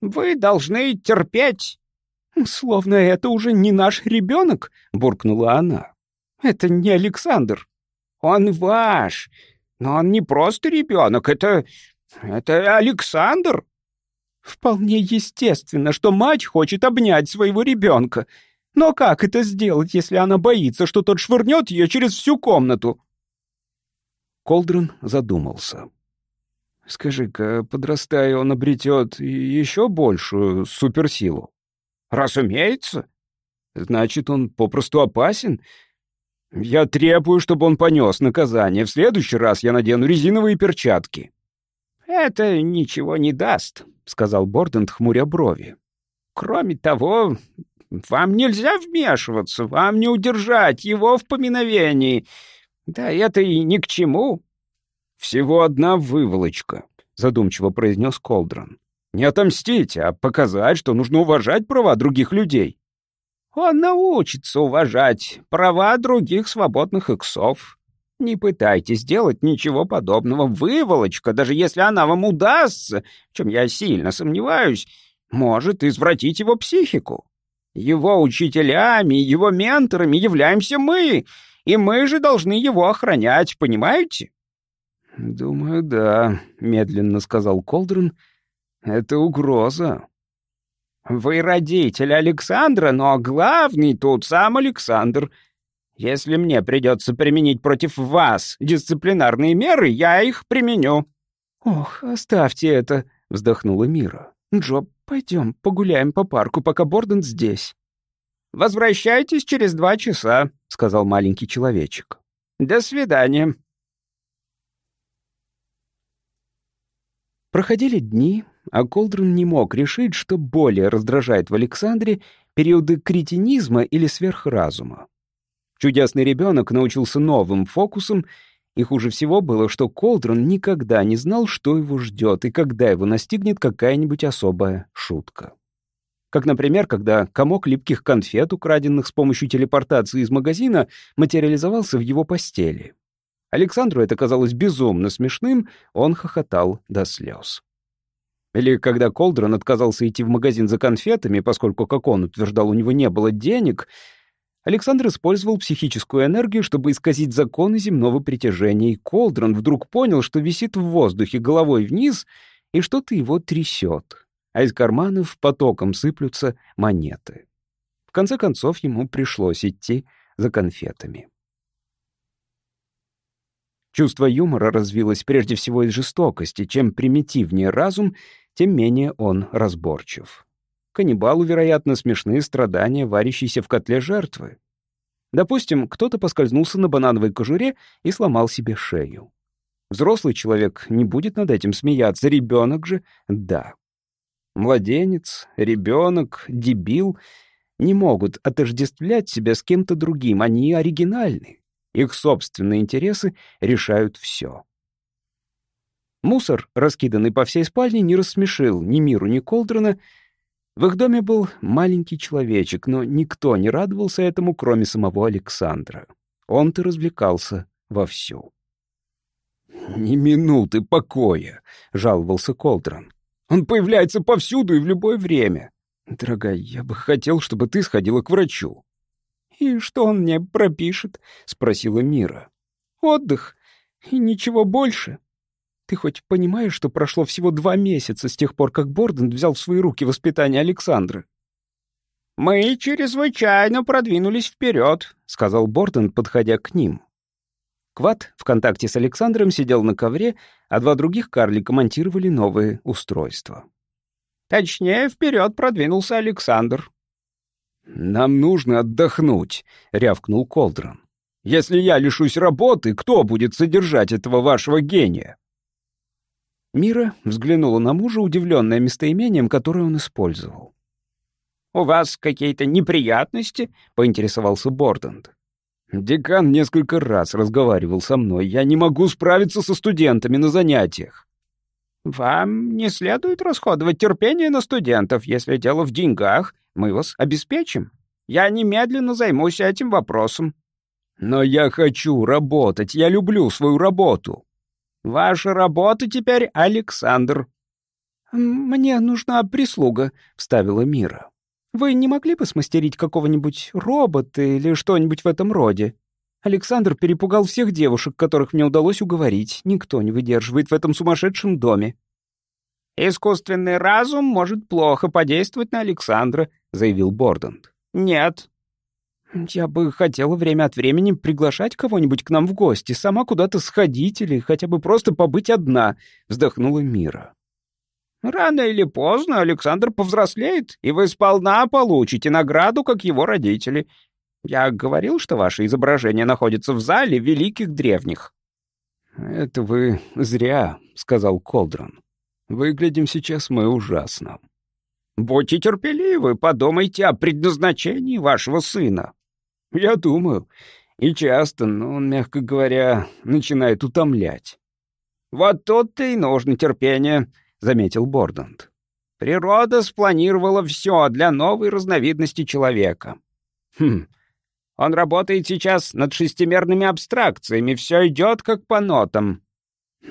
Вы должны терпеть». «Словно это уже не наш ребенок», — буркнула она. «Это не Александр». «Он ваш, но он не просто ребенок, это... это Александр». «Вполне естественно, что мать хочет обнять своего ребенка. Но как это сделать, если она боится, что тот швырнет ее через всю комнату?» Колдрон задумался. «Скажи-ка, подрастая, он обретет еще большую суперсилу?» «Разумеется». «Значит, он попросту опасен? Я требую, чтобы он понес наказание. В следующий раз я надену резиновые перчатки». «Это ничего не даст», — сказал Бордент, хмуря брови. «Кроме того, вам нельзя вмешиваться, вам не удержать его в поминовении. Да это и ни к чему». «Всего одна выволочка», — задумчиво произнес Колдрон. «Не отомстить, а показать, что нужно уважать права других людей». Он научится уважать права других свободных иксов. Не пытайтесь сделать ничего подобного. Выволочка, даже если она вам удастся, в чем я сильно сомневаюсь, может извратить его психику. Его учителями, его менторами являемся мы, и мы же должны его охранять, понимаете? «Думаю, да», — медленно сказал Колдрон. «Это угроза». Вы родитель Александра, но главный тут сам Александр. Если мне придется применить против вас дисциплинарные меры, я их применю». «Ох, оставьте это», — вздохнула Мира. «Джо, пойдем погуляем по парку, пока Борден здесь». «Возвращайтесь через два часа», — сказал маленький человечек. «До свидания». Проходили дни, а Колдрон не мог решить, что более раздражает в Александре периоды кретинизма или сверхразума. Чудесный ребенок научился новым фокусам, и хуже всего было, что Колдрон никогда не знал, что его ждет и когда его настигнет какая-нибудь особая шутка. Как, например, когда комок липких конфет, украденных с помощью телепортации из магазина, материализовался в его постели. Александру это казалось безумно смешным, он хохотал до слез. Или когда Колдрон отказался идти в магазин за конфетами, поскольку, как он утверждал, у него не было денег, Александр использовал психическую энергию, чтобы исказить законы земного притяжения, и Колдрон вдруг понял, что висит в воздухе головой вниз, и что-то его трясет, а из карманов потоком сыплются монеты. В конце концов, ему пришлось идти за конфетами. Чувство юмора развилось прежде всего из жестокости. Чем примитивнее разум, тем менее он разборчив. Каннибалу, вероятно, смешные страдания, варящиеся в котле жертвы. Допустим, кто-то поскользнулся на банановой кожуре и сломал себе шею. Взрослый человек не будет над этим смеяться, ребенок же — да. Младенец, ребенок, дебил не могут отождествлять себя с кем-то другим, они оригинальны. Их собственные интересы решают все. Мусор, раскиданный по всей спальне, не рассмешил ни Миру, ни Колдрона. В их доме был маленький человечек, но никто не радовался этому, кроме самого Александра. Он-то развлекался вовсю. «Ни минуты покоя», — жаловался Колдрон. «Он появляется повсюду и в любое время. Дорогая, я бы хотел, чтобы ты сходила к врачу. «И что он мне пропишет?» — спросила Мира. «Отдых. И ничего больше. Ты хоть понимаешь, что прошло всего два месяца с тех пор, как Борден взял в свои руки воспитание Александры?» «Мы чрезвычайно продвинулись вперед», — сказал Борден, подходя к ним. Кват в контакте с Александром сидел на ковре, а два других карлика монтировали новые устройства. «Точнее, вперед продвинулся Александр», «Нам нужно отдохнуть», — рявкнул Колдрон. «Если я лишусь работы, кто будет содержать этого вашего гения?» Мира взглянула на мужа, удивленная местоимением, которое он использовал. «У вас какие-то неприятности?» — поинтересовался Бордент. «Декан несколько раз разговаривал со мной. Я не могу справиться со студентами на занятиях». «Вам не следует расходовать терпение на студентов, если дело в деньгах мы вас обеспечим. Я немедленно займусь этим вопросом». «Но я хочу работать, я люблю свою работу». «Ваша работа теперь Александр». «Мне нужна прислуга», — вставила Мира. «Вы не могли бы смастерить какого-нибудь робота или что-нибудь в этом роде?» Александр перепугал всех девушек, которых мне удалось уговорить. Никто не выдерживает в этом сумасшедшем доме. «Искусственный разум может плохо подействовать на Александра», — заявил Бордент. «Нет». «Я бы хотела время от времени приглашать кого-нибудь к нам в гости, сама куда-то сходить или хотя бы просто побыть одна», — вздохнула Мира. «Рано или поздно Александр повзрослеет, и вы сполна получите награду, как его родители. Я говорил, что ваше изображение находится в зале великих древних». «Это вы зря», — сказал Колдрон. Выглядим сейчас мы ужасно. Будьте терпеливы, подумайте о предназначении вашего сына. Я думаю, и часто, но он, мягко говоря, начинает утомлять. Вот тут-то и нужно терпение, заметил Бордент. Природа спланировала все для новой разновидности человека. Хм, он работает сейчас над шестимерными абстракциями, все идет как по нотам.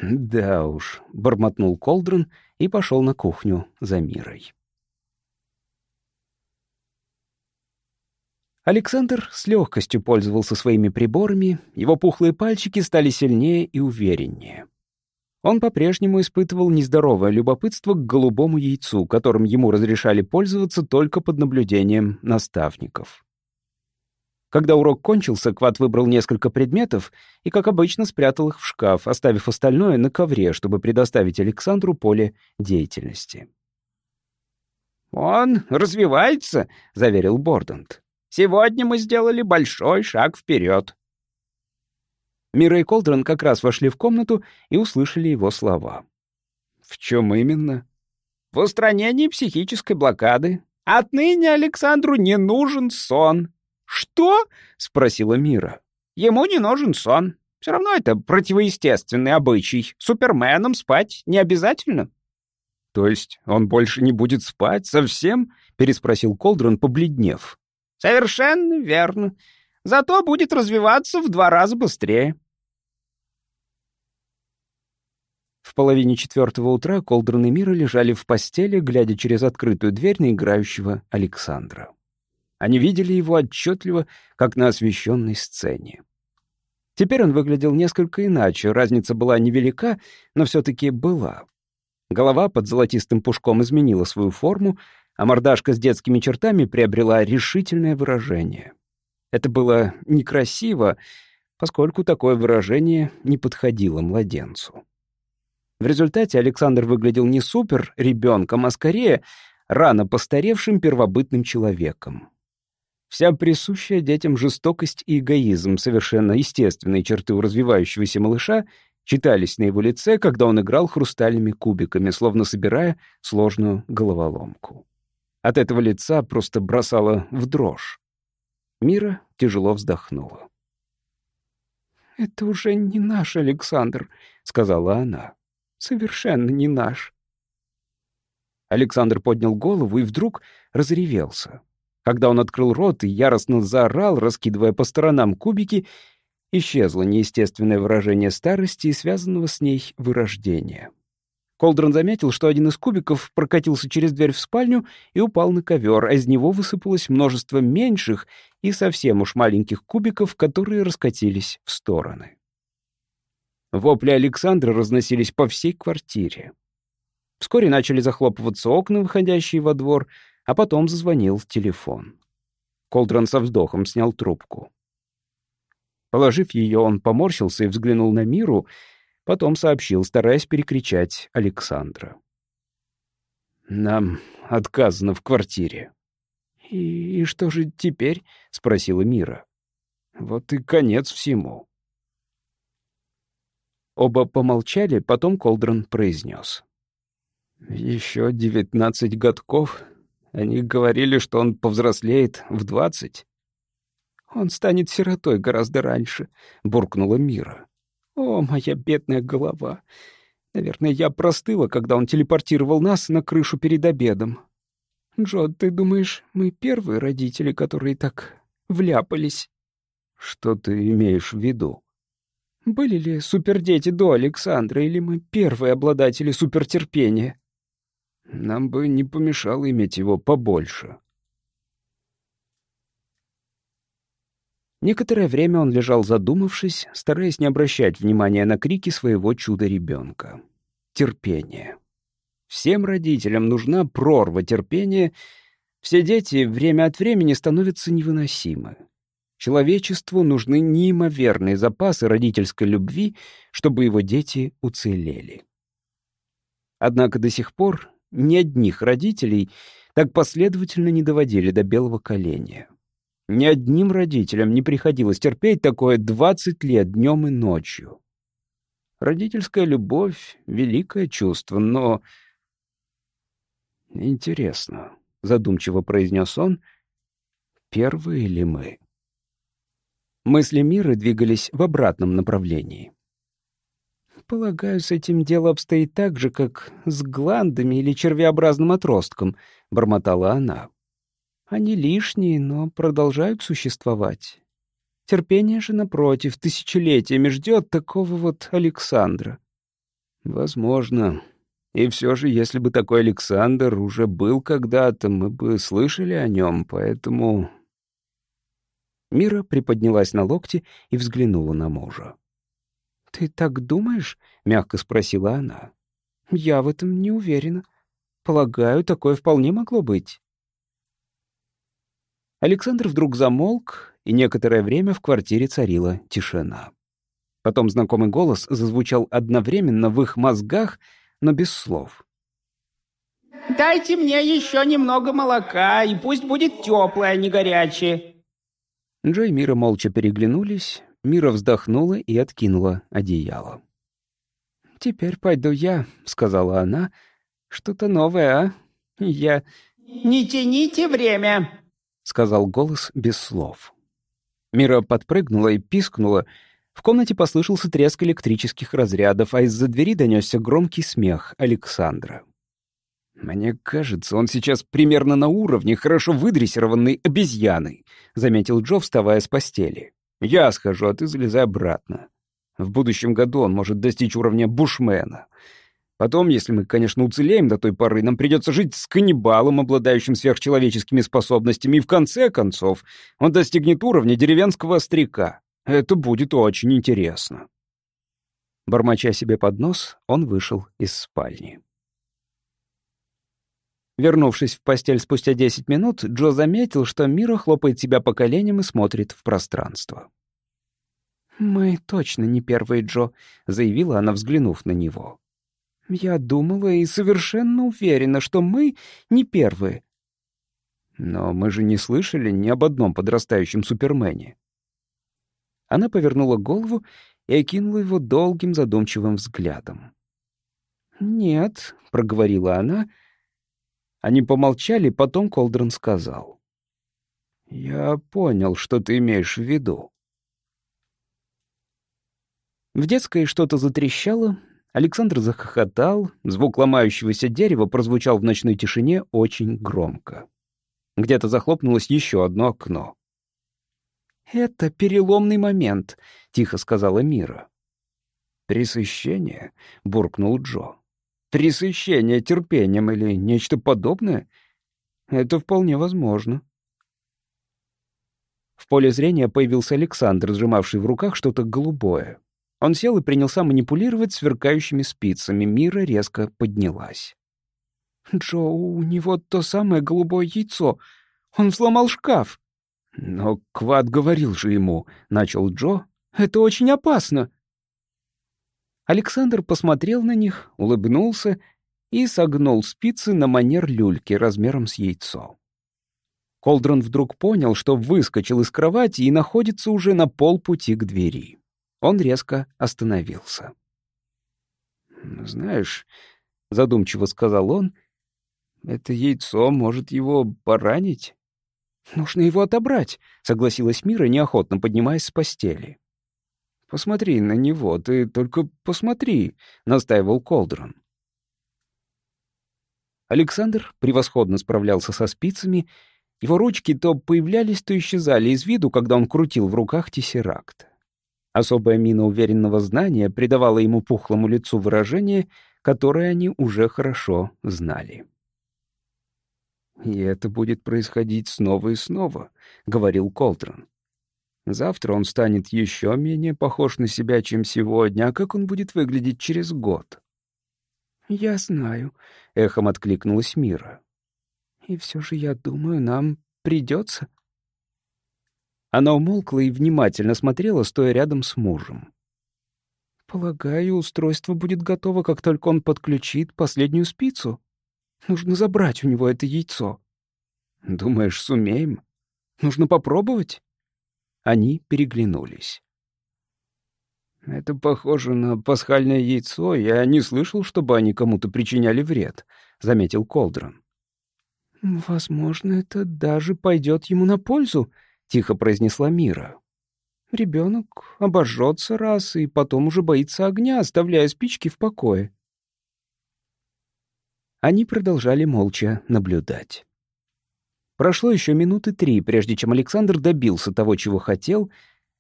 «Да уж», — бормотнул Колдрон и пошел на кухню за Мирой. Александр с легкостью пользовался своими приборами, его пухлые пальчики стали сильнее и увереннее. Он по-прежнему испытывал нездоровое любопытство к голубому яйцу, которым ему разрешали пользоваться только под наблюдением наставников. Когда урок кончился, Кват выбрал несколько предметов и, как обычно, спрятал их в шкаф, оставив остальное на ковре, чтобы предоставить Александру поле деятельности. «Он развивается», — заверил Бордент. «Сегодня мы сделали большой шаг вперед». Мира и Колдрон как раз вошли в комнату и услышали его слова. «В чем именно?» «В устранении психической блокады. Отныне Александру не нужен сон. «Что?» — спросила Мира. «Ему не нужен сон. Все равно это противоестественный обычай. Суперменом спать не обязательно». «То есть он больше не будет спать совсем?» —— переспросил Колдрон, побледнев. «Совершенно верно. Зато будет развиваться в два раза быстрее». В половине четвертого утра Колдрон и Мира лежали в постели, глядя через открытую дверь на играющего Александра. Они видели его отчетливо, как на освещенной сцене. Теперь он выглядел несколько иначе, разница была невелика, но все-таки была. Голова под золотистым пушком изменила свою форму, а мордашка с детскими чертами приобрела решительное выражение. Это было некрасиво, поскольку такое выражение не подходило младенцу. В результате Александр выглядел не супер ребенком, а скорее рано постаревшим первобытным человеком. Вся присущая детям жестокость и эгоизм, совершенно естественные черты у развивающегося малыша, читались на его лице, когда он играл хрустальными кубиками, словно собирая сложную головоломку. От этого лица просто бросало в дрожь. Мира тяжело вздохнула. «Это уже не наш Александр», — сказала она. «Совершенно не наш». Александр поднял голову и вдруг разревелся. Когда он открыл рот и яростно заорал, раскидывая по сторонам кубики, исчезло неестественное выражение старости и связанного с ней вырождения. Колдрон заметил, что один из кубиков прокатился через дверь в спальню и упал на ковер, а из него высыпалось множество меньших и совсем уж маленьких кубиков, которые раскатились в стороны. Вопли Александра разносились по всей квартире. Вскоре начали захлопываться окна, выходящие во двор, а потом зазвонил телефон. Колдрон со вздохом снял трубку. Положив ее, он поморщился и взглянул на Миру, потом сообщил, стараясь перекричать Александра. «Нам отказано в квартире». «И, и что же теперь?» — спросила Мира. «Вот и конец всему». Оба помолчали, потом Колдрон произнес. «Еще девятнадцать годков, они говорили, что он повзрослеет в двадцать. «Он станет сиротой гораздо раньше», — буркнула Мира. «О, моя бедная голова! Наверное, я простыла, когда он телепортировал нас на крышу перед обедом. Джо, ты думаешь, мы первые родители, которые так вляпались?» «Что ты имеешь в виду?» «Были ли супердети до Александра, или мы первые обладатели супертерпения?» Нам бы не помешало иметь его побольше. Некоторое время он лежал задумавшись, стараясь не обращать внимания на крики своего чуда-ребенка. Терпение. Всем родителям нужна прорва терпения. Все дети время от времени становятся невыносимы. Человечеству нужны неимоверные запасы родительской любви, чтобы его дети уцелели. Однако до сих пор ни одних родителей так последовательно не доводили до белого коленя. Ни одним родителям не приходилось терпеть такое 20 лет днем и ночью. Родительская любовь — великое чувство, но... «Интересно», — задумчиво произнес он, — «первые ли мы?» Мысли мира двигались в обратном направлении. «Полагаю, с этим дело обстоит так же, как с гландами или червеобразным отростком», — бормотала она. «Они лишние, но продолжают существовать. Терпение же, напротив, тысячелетиями ждет такого вот Александра». «Возможно. И все же, если бы такой Александр уже был когда-то, мы бы слышали о нем, поэтому...» Мира приподнялась на локте и взглянула на мужа. «Ты так думаешь?» — мягко спросила она. «Я в этом не уверена. Полагаю, такое вполне могло быть». Александр вдруг замолк, и некоторое время в квартире царила тишина. Потом знакомый голос зазвучал одновременно в их мозгах, но без слов. «Дайте мне еще немного молока, и пусть будет теплое, а не горячее». Джо и Мира молча переглянулись, Мира вздохнула и откинула одеяло. «Теперь пойду я», — сказала она. «Что-то новое, а? Я...» «Не тяните время», — сказал голос без слов. Мира подпрыгнула и пискнула. В комнате послышался треск электрических разрядов, а из-за двери донесся громкий смех Александра. «Мне кажется, он сейчас примерно на уровне хорошо выдрессированной обезьяны», — заметил Джо, вставая с постели. «Я схожу, а ты залезай обратно. В будущем году он может достичь уровня бушмена. Потом, если мы, конечно, уцелеем до той поры, нам придется жить с каннибалом, обладающим сверхчеловеческими способностями, и в конце концов он достигнет уровня деревенского остряка. Это будет очень интересно». Бормоча себе под нос, он вышел из спальни. Вернувшись в постель спустя 10 минут, Джо заметил, что Мира хлопает себя по коленям и смотрит в пространство. «Мы точно не первые, Джо», — заявила она, взглянув на него. «Я думала и совершенно уверена, что мы не первые». «Но мы же не слышали ни об одном подрастающем Супермене». Она повернула голову и окинула его долгим задумчивым взглядом. «Нет», — проговорила она, — они помолчали, потом Колдрон сказал. «Я понял, что ты имеешь в виду». В детской что-то затрещало, Александр захохотал, звук ломающегося дерева прозвучал в ночной тишине очень громко. Где-то захлопнулось еще одно окно. «Это переломный момент», — тихо сказала Мира. «Пресыщение?» — буркнул Джо. Пресыщение терпением или нечто подобное? Это вполне возможно. В поле зрения появился Александр, сжимавший в руках что-то голубое. Он сел и принялся манипулировать сверкающими спицами. Мира резко поднялась. «Джо, у него то самое голубое яйцо. Он взломал шкаф». «Но Квад говорил же ему», — начал Джо. «Это очень опасно». Александр посмотрел на них, улыбнулся и согнул спицы на манер люльки размером с яйцо. Колдрон вдруг понял, что выскочил из кровати и находится уже на полпути к двери. Он резко остановился. «Знаешь», — задумчиво сказал он, — «это яйцо может его поранить». «Нужно его отобрать», — согласилась Мира, неохотно поднимаясь с постели. «Посмотри на него, ты только посмотри», — настаивал Колдрон. Александр превосходно справлялся со спицами, его ручки то появлялись, то исчезали из виду, когда он крутил в руках тессеракт. Особая мина уверенного знания придавала ему пухлому лицу выражение, которое они уже хорошо знали. «И это будет происходить снова и снова», — говорил Колтрон. Завтра он станет еще менее похож на себя, чем сегодня, а как он будет выглядеть через год? «Я знаю», — эхом откликнулась Мира. «И все же, я думаю, нам придется». Она умолкла и внимательно смотрела, стоя рядом с мужем. «Полагаю, устройство будет готово, как только он подключит последнюю спицу. Нужно забрать у него это яйцо». «Думаешь, сумеем?» «Нужно попробовать». Они переглянулись. «Это похоже на пасхальное яйцо. Я не слышал, чтобы они кому-то причиняли вред», — заметил Колдрон. «Возможно, это даже пойдет ему на пользу», — тихо произнесла Мира. «Ребенок обожжется раз и потом уже боится огня, оставляя спички в покое». Они продолжали молча наблюдать. Прошло еще минуты три, прежде чем Александр добился того, чего хотел.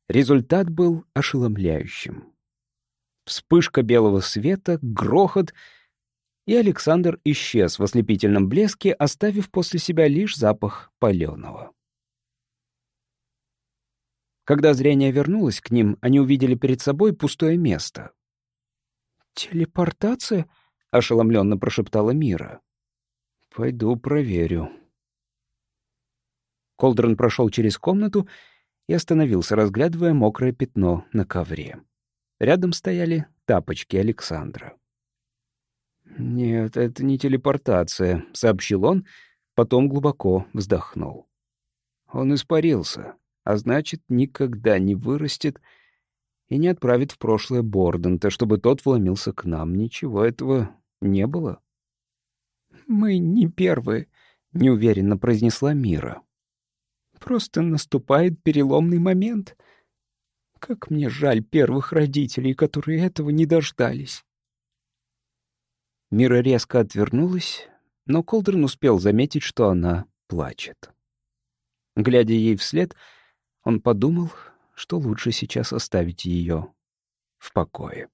Результат был ошеломляющим. Вспышка белого света, грохот, и Александр исчез в ослепительном блеске, оставив после себя лишь запах паленого. Когда зрение вернулось к ним, они увидели перед собой пустое место. «Телепортация?» — ошеломленно прошептала Мира. «Пойду проверю», Колдрон прошел через комнату и остановился, разглядывая мокрое пятно на ковре. Рядом стояли тапочки Александра. «Нет, это не телепортация», — сообщил он, потом глубоко вздохнул. «Он испарился, а значит, никогда не вырастет и не отправит в прошлое Бордента, чтобы тот вломился к нам. Ничего этого не было». «Мы не первые», — неуверенно произнесла Мира. Просто наступает переломный момент. Как мне жаль первых родителей, которые этого не дождались. Мира резко отвернулась, но Колдерн успел заметить, что она плачет. Глядя ей вслед, он подумал, что лучше сейчас оставить ее в покое.